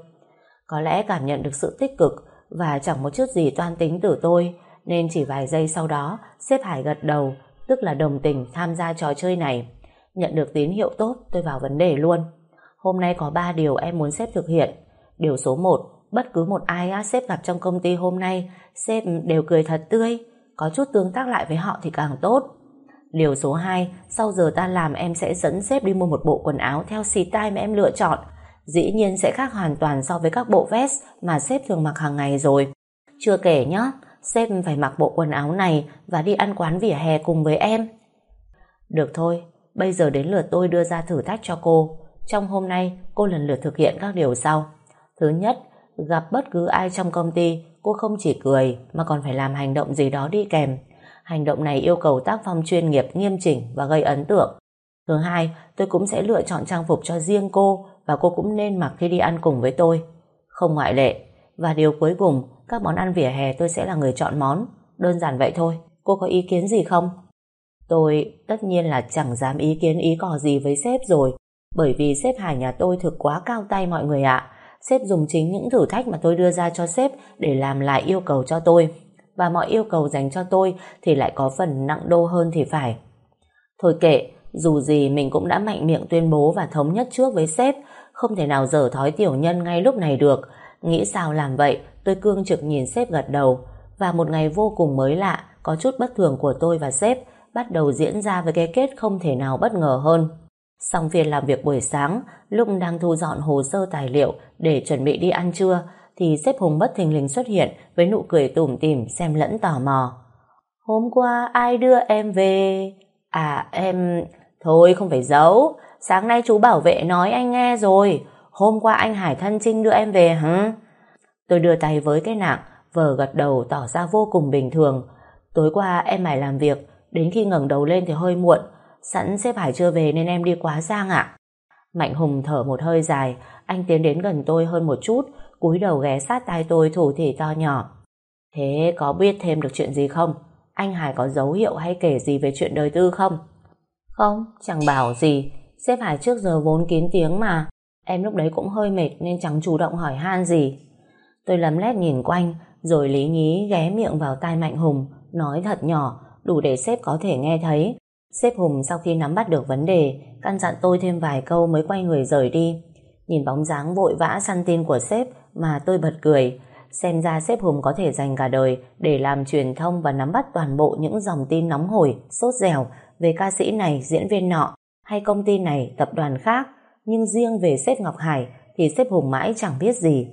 B: Có lẽ cảm nhận được sự tích cực và chẳng một chút gì toan tính từ tôi, nên chỉ vài giây sau đó, xếp Hải gật đầu, tức là đồng tình tham gia trò chơi này. Nhận được tín hiệu tốt, tôi vào vấn đề luôn. Hôm nay có 3 điều em muốn sếp thực hiện. Điều số 1,
A: bất cứ một ai á, sếp gặp trong công ty hôm nay, sếp đều cười thật tươi, có chút tương tác lại với họ thì càng tốt. Điều số 2, sau giờ ta làm em sẽ dẫn sếp đi mua một bộ quần áo theo style mà em lựa chọn. Dĩ nhiên sẽ khác hoàn toàn so với các bộ vest mà sếp thường mặc hàng ngày rồi. Chưa kể nhá, sếp phải mặc bộ quần áo này và đi ăn quán vỉa hè cùng với em. Được thôi, bây giờ đến lượt tôi đưa ra thử thách cho cô. Trong hôm nay, cô lần lượt thực hiện các điều sau. Thứ nhất, gặp bất cứ ai trong công ty, cô không chỉ cười mà còn phải làm hành động gì đó đi kèm. Hành động này yêu cầu tác phong chuyên nghiệp, nghiêm chỉnh và gây ấn tượng. Thứ hai, tôi cũng sẽ lựa chọn trang phục cho riêng cô và cô cũng nên mặc khi đi ăn cùng với tôi. Không ngoại lệ. Và điều cuối cùng, các món ăn vỉa hè tôi sẽ là người chọn món. Đơn giản vậy thôi. Cô có ý kiến gì không? Tôi tất nhiên là chẳng dám ý kiến ý cò gì với sếp rồi. Bởi vì sếp Hải nhà tôi thực quá cao tay mọi người ạ. Sếp dùng chính những thử thách mà tôi đưa ra cho sếp để làm lại yêu cầu cho tôi. Và mọi yêu cầu dành cho tôi thì lại có phần nặng đô hơn thì phải. Thôi kệ, dù gì mình cũng đã mạnh miệng tuyên bố và thống nhất trước với sếp, không thể nào dở thói tiểu nhân ngay lúc này được. Nghĩ sao làm vậy, tôi cương trực nhìn sếp gật đầu. Và một ngày vô cùng mới lạ, có chút bất thường của tôi và sếp bắt đầu diễn ra với cái kết không thể nào bất ngờ hơn. Xong phiên làm việc buổi sáng, lúc đang thu dọn hồ sơ tài liệu để chuẩn bị đi ăn trưa, thì sếp Hùng bất thình lình xuất hiện với nụ cười tủm tỉm xem lẫn tò mò. Hôm qua ai đưa em về? À em... Thôi không phải giấu, sáng nay chú bảo vệ nói anh nghe rồi. Hôm qua anh Hải Thân Trinh đưa em về hả? Tôi đưa tay với cái nạng, vờ gật đầu tỏ ra vô cùng bình thường. Tối qua em phải làm việc, đến khi ngẩng đầu lên thì hơi muộn. Sẵn xếp Hải chưa về nên em đi quá giang ạ. Mạnh Hùng thở một hơi dài, anh tiến đến gần tôi hơn một chút, cúi đầu ghé sát tai tôi thủ thỉ to nhỏ. Thế có biết thêm được chuyện gì không? Anh Hải có dấu hiệu hay kể gì về chuyện đời tư không? Không, chẳng bảo gì. Xếp Hải trước giờ vốn kín tiếng mà. Em lúc đấy cũng hơi mệt nên chẳng chủ động hỏi han gì. Tôi lấm lét nhìn quanh, rồi lý nhí ghé miệng vào tai Mạnh Hùng, nói thật nhỏ, đủ để sếp có thể nghe thấy. Sếp Hùng sau khi nắm bắt được vấn đề, căn dặn tôi thêm vài câu mới quay người rời đi. Nhìn bóng dáng vội vã săn tin của sếp mà tôi bật cười. Xem ra sếp Hùng có thể dành cả đời để làm truyền thông và nắm bắt toàn bộ những dòng tin nóng hổi, sốt dẻo về ca sĩ này, diễn viên nọ, hay công ty này, tập đoàn khác. Nhưng riêng về sếp Ngọc Hải thì sếp Hùng mãi chẳng biết gì.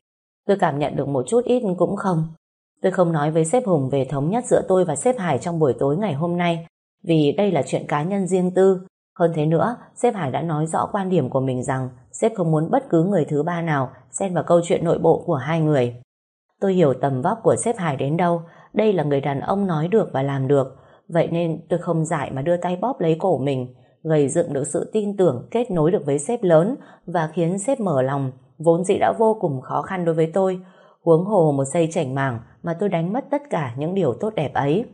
A: Tôi cảm nhận được một chút ít cũng không. Tôi không nói với sếp Hùng về thống nhất giữa tôi và sếp Hải trong buổi tối ngày hôm nay vì đây là chuyện cá nhân riêng tư. Hơn thế nữa, sếp Hải đã nói rõ quan điểm của mình rằng sếp không muốn bất cứ người thứ ba nào xen vào câu chuyện nội bộ của hai người. Tôi hiểu tầm vóc của sếp Hải đến đâu, đây là người đàn ông nói được và làm được, vậy nên tôi không dại mà đưa tay bóp lấy cổ mình, gây dựng được sự tin tưởng kết nối được với sếp lớn và khiến sếp mở lòng, vốn dĩ đã vô cùng khó khăn đối với tôi, huống hồ một giây chảnh mảng mà tôi đánh mất tất cả những điều tốt đẹp ấy.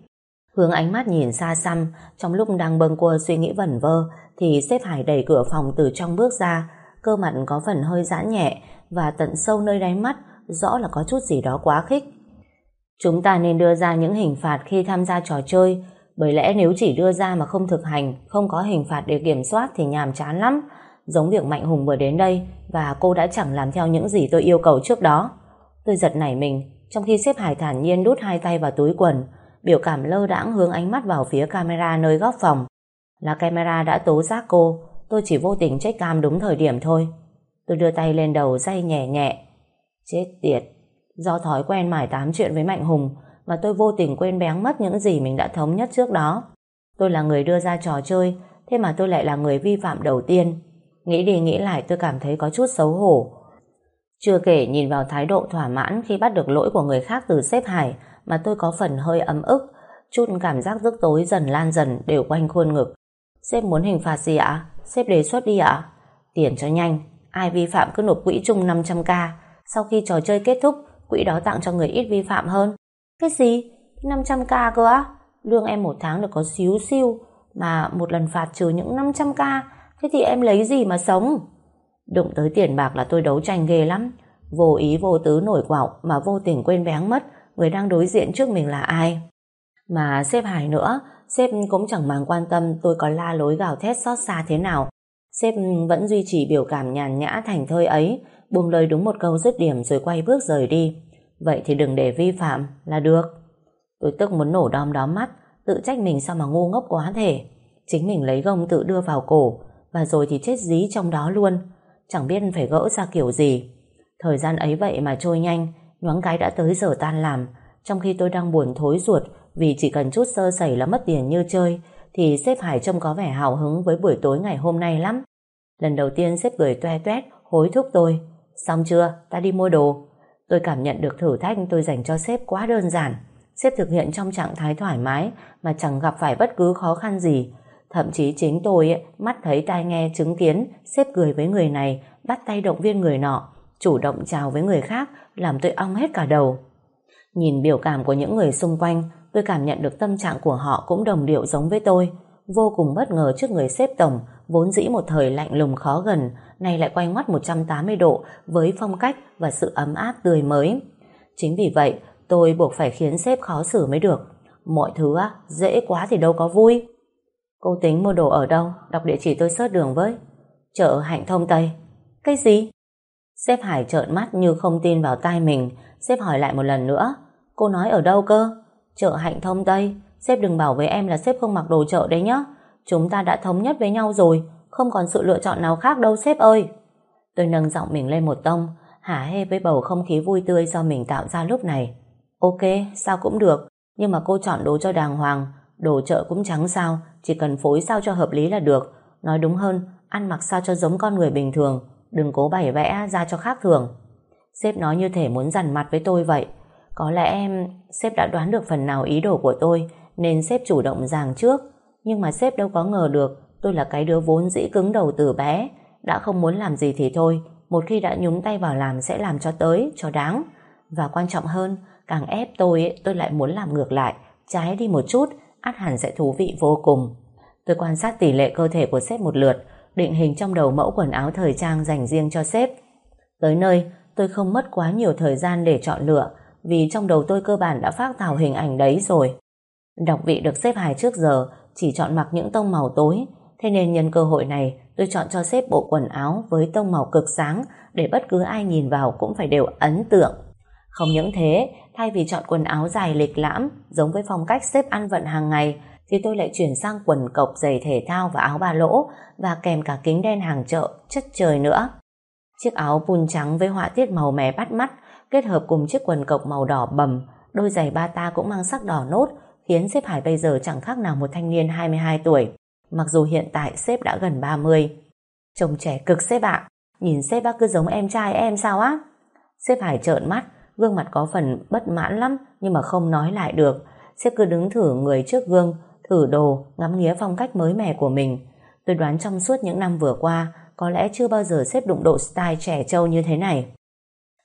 A: Hướng ánh mắt nhìn xa xăm, trong lúc đang bâng quơ suy nghĩ vẩn vơ, thì sếp Hải đẩy cửa phòng từ trong bước ra, cơ mặt có phần hơi giãn nhẹ, và tận sâu nơi đáy mắt, rõ là có chút gì đó quá khích. Chúng ta nên đưa ra những hình phạt khi tham gia trò chơi, bởi lẽ nếu chỉ đưa ra mà không thực hành, không có hình phạt để kiểm soát thì nhàm chán lắm. Giống việc Mạnh Hùng vừa đến đây, và cô đã chẳng làm theo những gì tôi yêu cầu trước đó. Tôi giật nảy mình, trong khi xếp Hải thản nhiên đút hai tay vào túi quần, biểu cảm lơ đãng hướng ánh mắt vào phía camera nơi góc phòng. Là camera đã tố giác cô, tôi chỉ vô tình check cam đúng thời điểm thôi. Tôi đưa tay lên đầu day nhẹ nhẹ. Chết tiệt, do thói quen mải tám chuyện với Mạnh Hùng mà tôi vô tình quên bén mất những gì mình đã thống nhất trước đó. Tôi là người đưa ra trò chơi, thế mà tôi lại là người vi phạm đầu tiên. Nghĩ đi nghĩ lại tôi cảm thấy có chút xấu hổ. Chưa kể nhìn vào thái độ thỏa mãn khi bắt được lỗi của người khác từ xếp Hải mà tôi có phần hơi ấm ức, chút cảm giác rức tối dần lan dần đều quanh khuôn ngực. Sếp muốn hình phạt gì ạ? Sếp đề xuất đi ạ? Tiền cho nhanh, ai vi phạm cứ nộp quỹ chung 500k, sau khi trò chơi kết thúc, quỹ đó tặng cho người ít vi phạm hơn. Cái gì? 500k cơ á? Lương em một tháng được có xíu xiu mà một lần phạt trừ những 500k, thế thì em lấy gì mà sống? Đụng tới tiền bạc là tôi đấu tranh ghê lắm, vô ý vô tứ nổi quạo mà vô tình quên bén mất người đang đối diện trước mình là ai. Mà sếp Hải nữa, sếp cũng chẳng màng quan tâm tôi có la lối gào thét xót xa thế nào. Sếp vẫn duy trì biểu cảm nhàn nhã thành thơi ấy buông lời đúng một câu dứt điểm rồi quay bước rời đi. Vậy thì đừng để vi phạm là được. Tôi tức muốn nổ đom đóm mắt, tự trách mình sao mà ngu ngốc quá thể. Chính mình lấy gông tự đưa vào cổ, và rồi thì chết dí trong đó luôn. Chẳng biết phải gỡ ra kiểu gì. Thời gian ấy vậy mà trôi nhanh, nhoáng cái đã tới giờ tan làm, trong khi tôi đang buồn thối ruột vì chỉ cần chút sơ sẩy là mất tiền như chơi, thì sếp Hải trông có vẻ hào hứng với buổi tối ngày hôm nay lắm. Lần đầu tiên sếp cười toe toét, hối thúc tôi. Xong chưa? Ta đi mua đồ. Tôi cảm nhận được thử thách tôi dành cho sếp quá đơn giản. Sếp thực hiện trong trạng thái thoải mái mà chẳng gặp phải bất cứ khó khăn gì. Thậm chí chính tôi ấy, mắt thấy tai nghe chứng kiến sếp cười với người này, bắt tay động viên người nọ, chủ động chào với người khác, làm tôi ong hết cả đầu. Nhìn biểu cảm của những người xung quanh, tôi cảm nhận được tâm trạng của họ cũng đồng điệu giống với tôi. Vô cùng bất ngờ trước người sếp tổng, vốn dĩ một thời lạnh lùng khó gần, nay lại quay ngoắt 180 độ với phong cách và sự ấm áp tươi mới. Chính vì vậy, tôi buộc phải khiến sếp khó xử mới được. Mọi thứ á, dễ quá thì đâu có vui. Cô tính mua đồ ở đâu? Đọc địa chỉ tôi search đường với. Chợ Hạnh Thông Tây. Cái gì? Sếp Hải trợn mắt như không tin vào tai mình. Sếp hỏi lại một lần nữa. Cô nói ở đâu cơ? Chợ Hạnh Thông Tây. Sếp đừng bảo với em là sếp không mặc đồ chợ đấy nhá. Chúng ta đã thống nhất với nhau rồi. Không còn sự lựa chọn nào khác đâu sếp ơi. Tôi nâng giọng mình lên một tông. Hả hê với bầu không khí vui tươi do mình tạo ra lúc này. Ok, sao cũng được. Nhưng mà cô chọn đồ cho đàng hoàng. Đồ chợ cũng trắng sao. Chỉ cần phối sao cho hợp lý là được. Nói đúng hơn, ăn mặc sao cho giống con người bình thường. Đừng cố bày vẽ ra cho khác thường. Sếp nói như thể muốn dằn mặt với tôi vậy. Có lẽ em, sếp đã đoán được phần nào ý đồ của tôi nên sếp chủ động giảng trước. Nhưng mà sếp đâu có ngờ được tôi là cái đứa vốn dĩ cứng đầu từ bé. Đã không muốn làm gì thì thôi. Một khi đã nhúng tay vào làm sẽ làm cho tới, cho đáng. Và quan trọng hơn, càng ép tôi, tôi lại muốn làm ngược lại. Trái đi một chút, át hẳn sẽ thú vị vô cùng. Tôi quan sát tỷ lệ cơ thể của sếp một lượt, định hình trong đầu mẫu quần áo thời trang dành riêng cho sếp. Tới nơi, tôi không mất quá nhiều thời gian để chọn lựa, vì trong đầu tôi cơ bản đã phát thảo hình ảnh đấy rồi. Đọc vị được xếp hài trước giờ chỉ chọn mặc những tông màu tối, thế nên nhân cơ hội này tôi chọn cho xếp bộ quần áo với tông màu cực sáng để bất cứ ai nhìn vào cũng phải đều ấn tượng. Không những thế, thay vì chọn quần áo dài lịch lãm giống với phong cách xếp ăn vận hàng ngày thì tôi lại chuyển sang quần cộc giày thể thao và áo ba lỗ và kèm cả kính đen hàng chợ chất trời nữa. Chiếc áo pun trắng với họa tiết màu mè bắt mắt kết hợp cùng chiếc quần cộc màu đỏ bầm đôi giày ba ta cũng mang sắc đỏ nốt khiến sếp Hải bây giờ chẳng khác nào một thanh niên 22 tuổi mặc dù hiện tại sếp đã gần 30. Trông trẻ cực sếp ạ nhìn sếp bác cứ giống em trai em sao á? Sếp Hải trợn mắt gương mặt có phần bất mãn lắm nhưng mà không nói lại được sếp cứ đứng thử người trước gương thử đồ, ngắm nghía phong cách mới mẻ của mình. Tôi đoán trong suốt những năm vừa qua, có lẽ chưa bao giờ xếp đụng độ style trẻ trâu như thế này.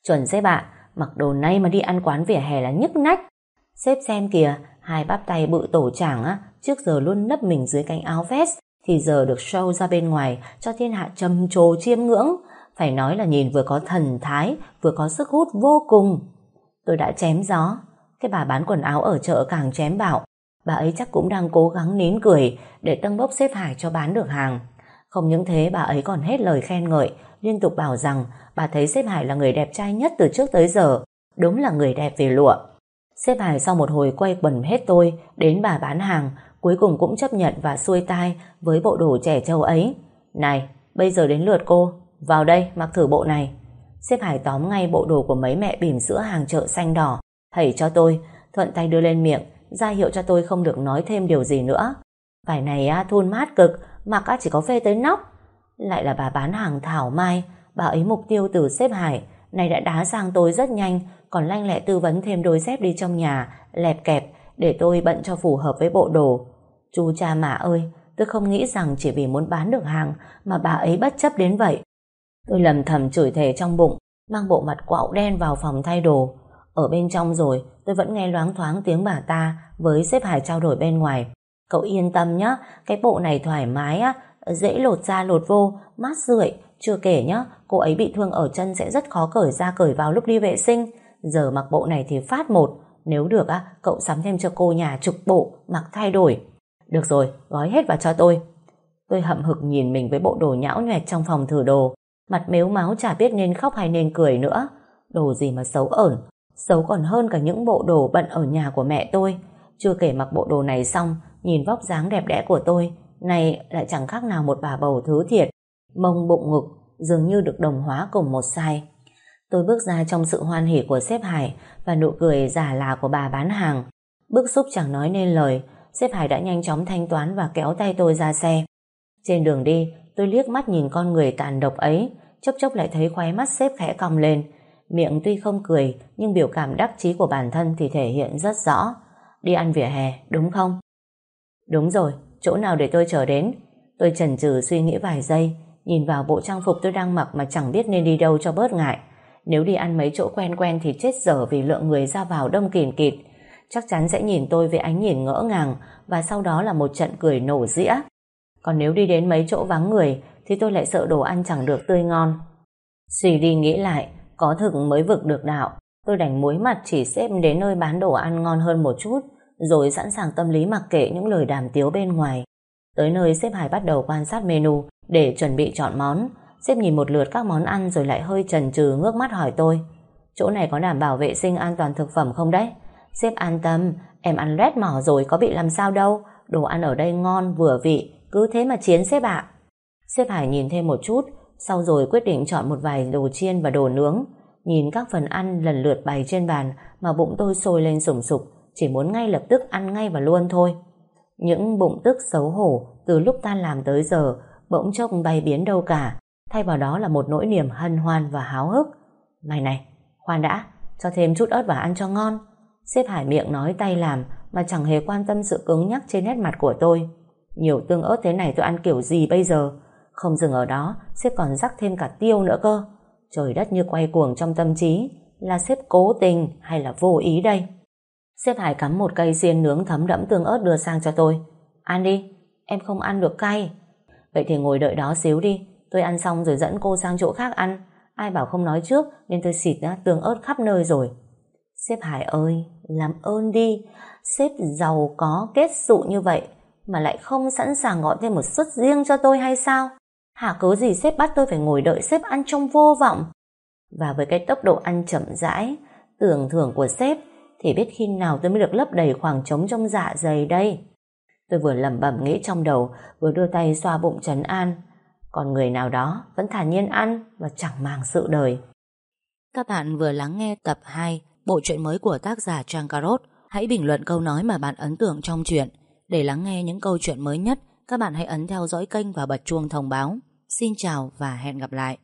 A: Chuẩn xếp ạ, mặc đồ này mà đi ăn quán vỉa hè là nhức nách. Xếp xem kìa, hai bắp tay bự tổ chảng á, trước giờ luôn nấp mình dưới cánh áo vest, thì giờ được show ra bên ngoài cho thiên hạ trầm trồ chiêm ngưỡng. Phải nói là nhìn vừa có thần thái, vừa có sức hút vô cùng. Tôi đã chém gió. Cái bà bán quần áo ở chợ càng chém bảo Bà ấy chắc cũng đang cố gắng nín cười để tăng bốc xếp Hải cho bán được hàng. Không những thế bà ấy còn hết lời khen ngợi, liên tục bảo rằng bà thấy xếp Hải là người đẹp trai nhất từ trước tới giờ. Đúng là người đẹp về lụa. Xếp Hải sau một hồi quay quần hết tôi đến bà bán hàng, cuối cùng cũng chấp nhận và xuôi tai với bộ đồ trẻ trâu ấy. Này, bây giờ đến lượt cô, vào đây mặc thử bộ này. Xếp Hải tóm ngay bộ đồ của mấy mẹ bỉm sữa hàng chợ xanh đỏ, thầy cho tôi, thuận tay đưa lên miệng, ra hiệu cho tôi không được nói thêm điều gì nữa. Vải này á, thun mát cực, mặc á chỉ có phê tới nóc. Lại là bà bán hàng Thảo Mai, bà ấy mục tiêu từ xếp hải, này đã đá sang tôi rất nhanh, còn lanh lẹ tư vấn thêm đôi dép đi trong nhà, lẹp kẹp, để tôi bận cho phù hợp với bộ đồ. Chú cha mà ơi, tôi không nghĩ rằng chỉ vì muốn bán được hàng mà bà ấy bất chấp đến vậy. Tôi lầm thầm chửi thề trong bụng, mang bộ mặt quạo đen vào phòng thay đồ. Ở bên trong rồi, tôi vẫn nghe loáng thoáng tiếng bà ta với xếp Hải trao đổi bên ngoài. Cậu yên tâm nhá, cái bộ này thoải mái á, dễ lột ra lột vô, mát rượi. Chưa kể nhá, cô ấy bị thương ở chân sẽ rất khó cởi ra cởi vào lúc đi vệ sinh. Giờ mặc bộ này thì phát một. Nếu được á, cậu sắm thêm cho cô nhà chục bộ, mặc thay đổi. Được rồi, gói hết vào cho tôi. Tôi hậm hực nhìn mình với bộ đồ nhão nhoẹt trong phòng thử đồ. Mặt mếu máu chả biết nên khóc hay nên cười nữa. Đồ gì mà xấu ẩn Xấu còn hơn cả những bộ đồ bận ở nhà của mẹ tôi. Chưa kể mặc bộ đồ này xong, nhìn vóc dáng đẹp đẽ của tôi, này lại chẳng khác nào một bà bầu thứ thiệt. Mông bụng ngực, dường như được đồng hóa cùng một sai. Tôi bước ra trong sự hoan hỉ của sếp Hải và nụ cười giả là của bà bán hàng. Bức xúc chẳng nói nên lời, sếp Hải đã nhanh chóng thanh toán và kéo tay tôi ra xe. Trên đường đi, tôi liếc mắt nhìn con người tàn độc ấy, chốc chốc lại thấy khóe mắt sếp khẽ cong lên. Miệng tuy không cười, nhưng biểu cảm đắc chí của bản thân thì thể hiện rất rõ. Đi ăn vỉa hè, đúng không? Đúng rồi, chỗ nào để tôi chờ đến? Tôi chần chừ suy nghĩ vài giây, nhìn vào bộ trang phục tôi đang mặc mà chẳng biết nên đi đâu cho bớt ngại. Nếu đi ăn mấy chỗ quen quen thì chết dở vì lượng người ra vào đông kìn kịt. Chắc chắn sẽ nhìn tôi với ánh nhìn ngỡ ngàng và sau đó là một trận cười nổ dĩa. Còn nếu đi đến mấy chỗ vắng người thì tôi lại sợ đồ ăn chẳng được tươi ngon. xì đi nghĩ lại, có thực mới vực được đạo. Tôi đành muối mặt chỉ xếp đến nơi bán đồ ăn ngon hơn một chút rồi sẵn sàng tâm lý mặc kệ những lời đàm tiếu bên ngoài. Tới nơi xếp Hải bắt đầu quan sát menu để chuẩn bị chọn món. Xếp nhìn một lượt các món ăn rồi lại hơi chần chừ ngước mắt hỏi tôi. Chỗ này có đảm bảo vệ sinh an toàn thực phẩm không đấy? Xếp an tâm, em ăn rét mỏ rồi có bị làm sao đâu. Đồ ăn ở đây ngon, vừa vị, cứ thế mà chiến xếp ạ. Xếp Hải nhìn thêm một chút, sau rồi quyết định chọn một vài đồ chiên và đồ nướng. Nhìn các phần ăn lần lượt bày trên bàn mà bụng tôi sôi lên sủng sục, chỉ muốn ngay lập tức ăn ngay và luôn thôi. Những bụng tức xấu hổ từ lúc tan làm tới giờ bỗng chốc bay biến đâu cả, thay vào đó là một nỗi niềm hân hoan và háo hức. Này này, khoan đã, cho thêm chút ớt vào ăn cho ngon. Xếp Hải miệng nói tay làm mà chẳng hề quan tâm sự cứng nhắc trên nét mặt của tôi. Nhiều tương ớt thế này tôi ăn kiểu gì bây giờ? Không dừng ở đó, xếp còn rắc thêm cả tiêu nữa cơ. Trời đất như quay cuồng trong tâm trí, là xếp cố tình hay là vô ý đây? xếp Hải cắm một cây xiên nướng thấm đẫm tương ớt đưa sang cho tôi. Ăn đi, em không ăn được cay. Vậy thì ngồi đợi đó xíu đi, tôi ăn xong rồi dẫn cô sang chỗ khác ăn. Ai bảo không nói trước nên tôi xịt ra tương ớt khắp nơi rồi. Sếp Hải ơi, làm ơn đi, sếp giàu có kết dụ như vậy mà lại không sẵn sàng gọi thêm một suất riêng cho tôi hay sao? Hả cớ gì sếp bắt tôi phải ngồi đợi sếp ăn trong vô vọng? Và với cái tốc độ ăn chậm rãi, tưởng thưởng của sếp thì biết khi nào tôi mới được lấp đầy khoảng trống trong dạ dày đây. Tôi vừa lẩm bẩm nghĩ trong đầu, vừa đưa tay xoa bụng trấn an. Còn người nào đó vẫn thản nhiên ăn và chẳng màng sự đời.
B: Các bạn vừa lắng nghe tập 2 bộ truyện mới của tác giả Trang Carot. Hãy bình luận câu nói mà bạn ấn tượng trong truyện. Để lắng nghe những câu chuyện mới nhất, các bạn hãy ấn theo dõi kênh và bật chuông thông báo. Xin chào và hẹn gặp lại.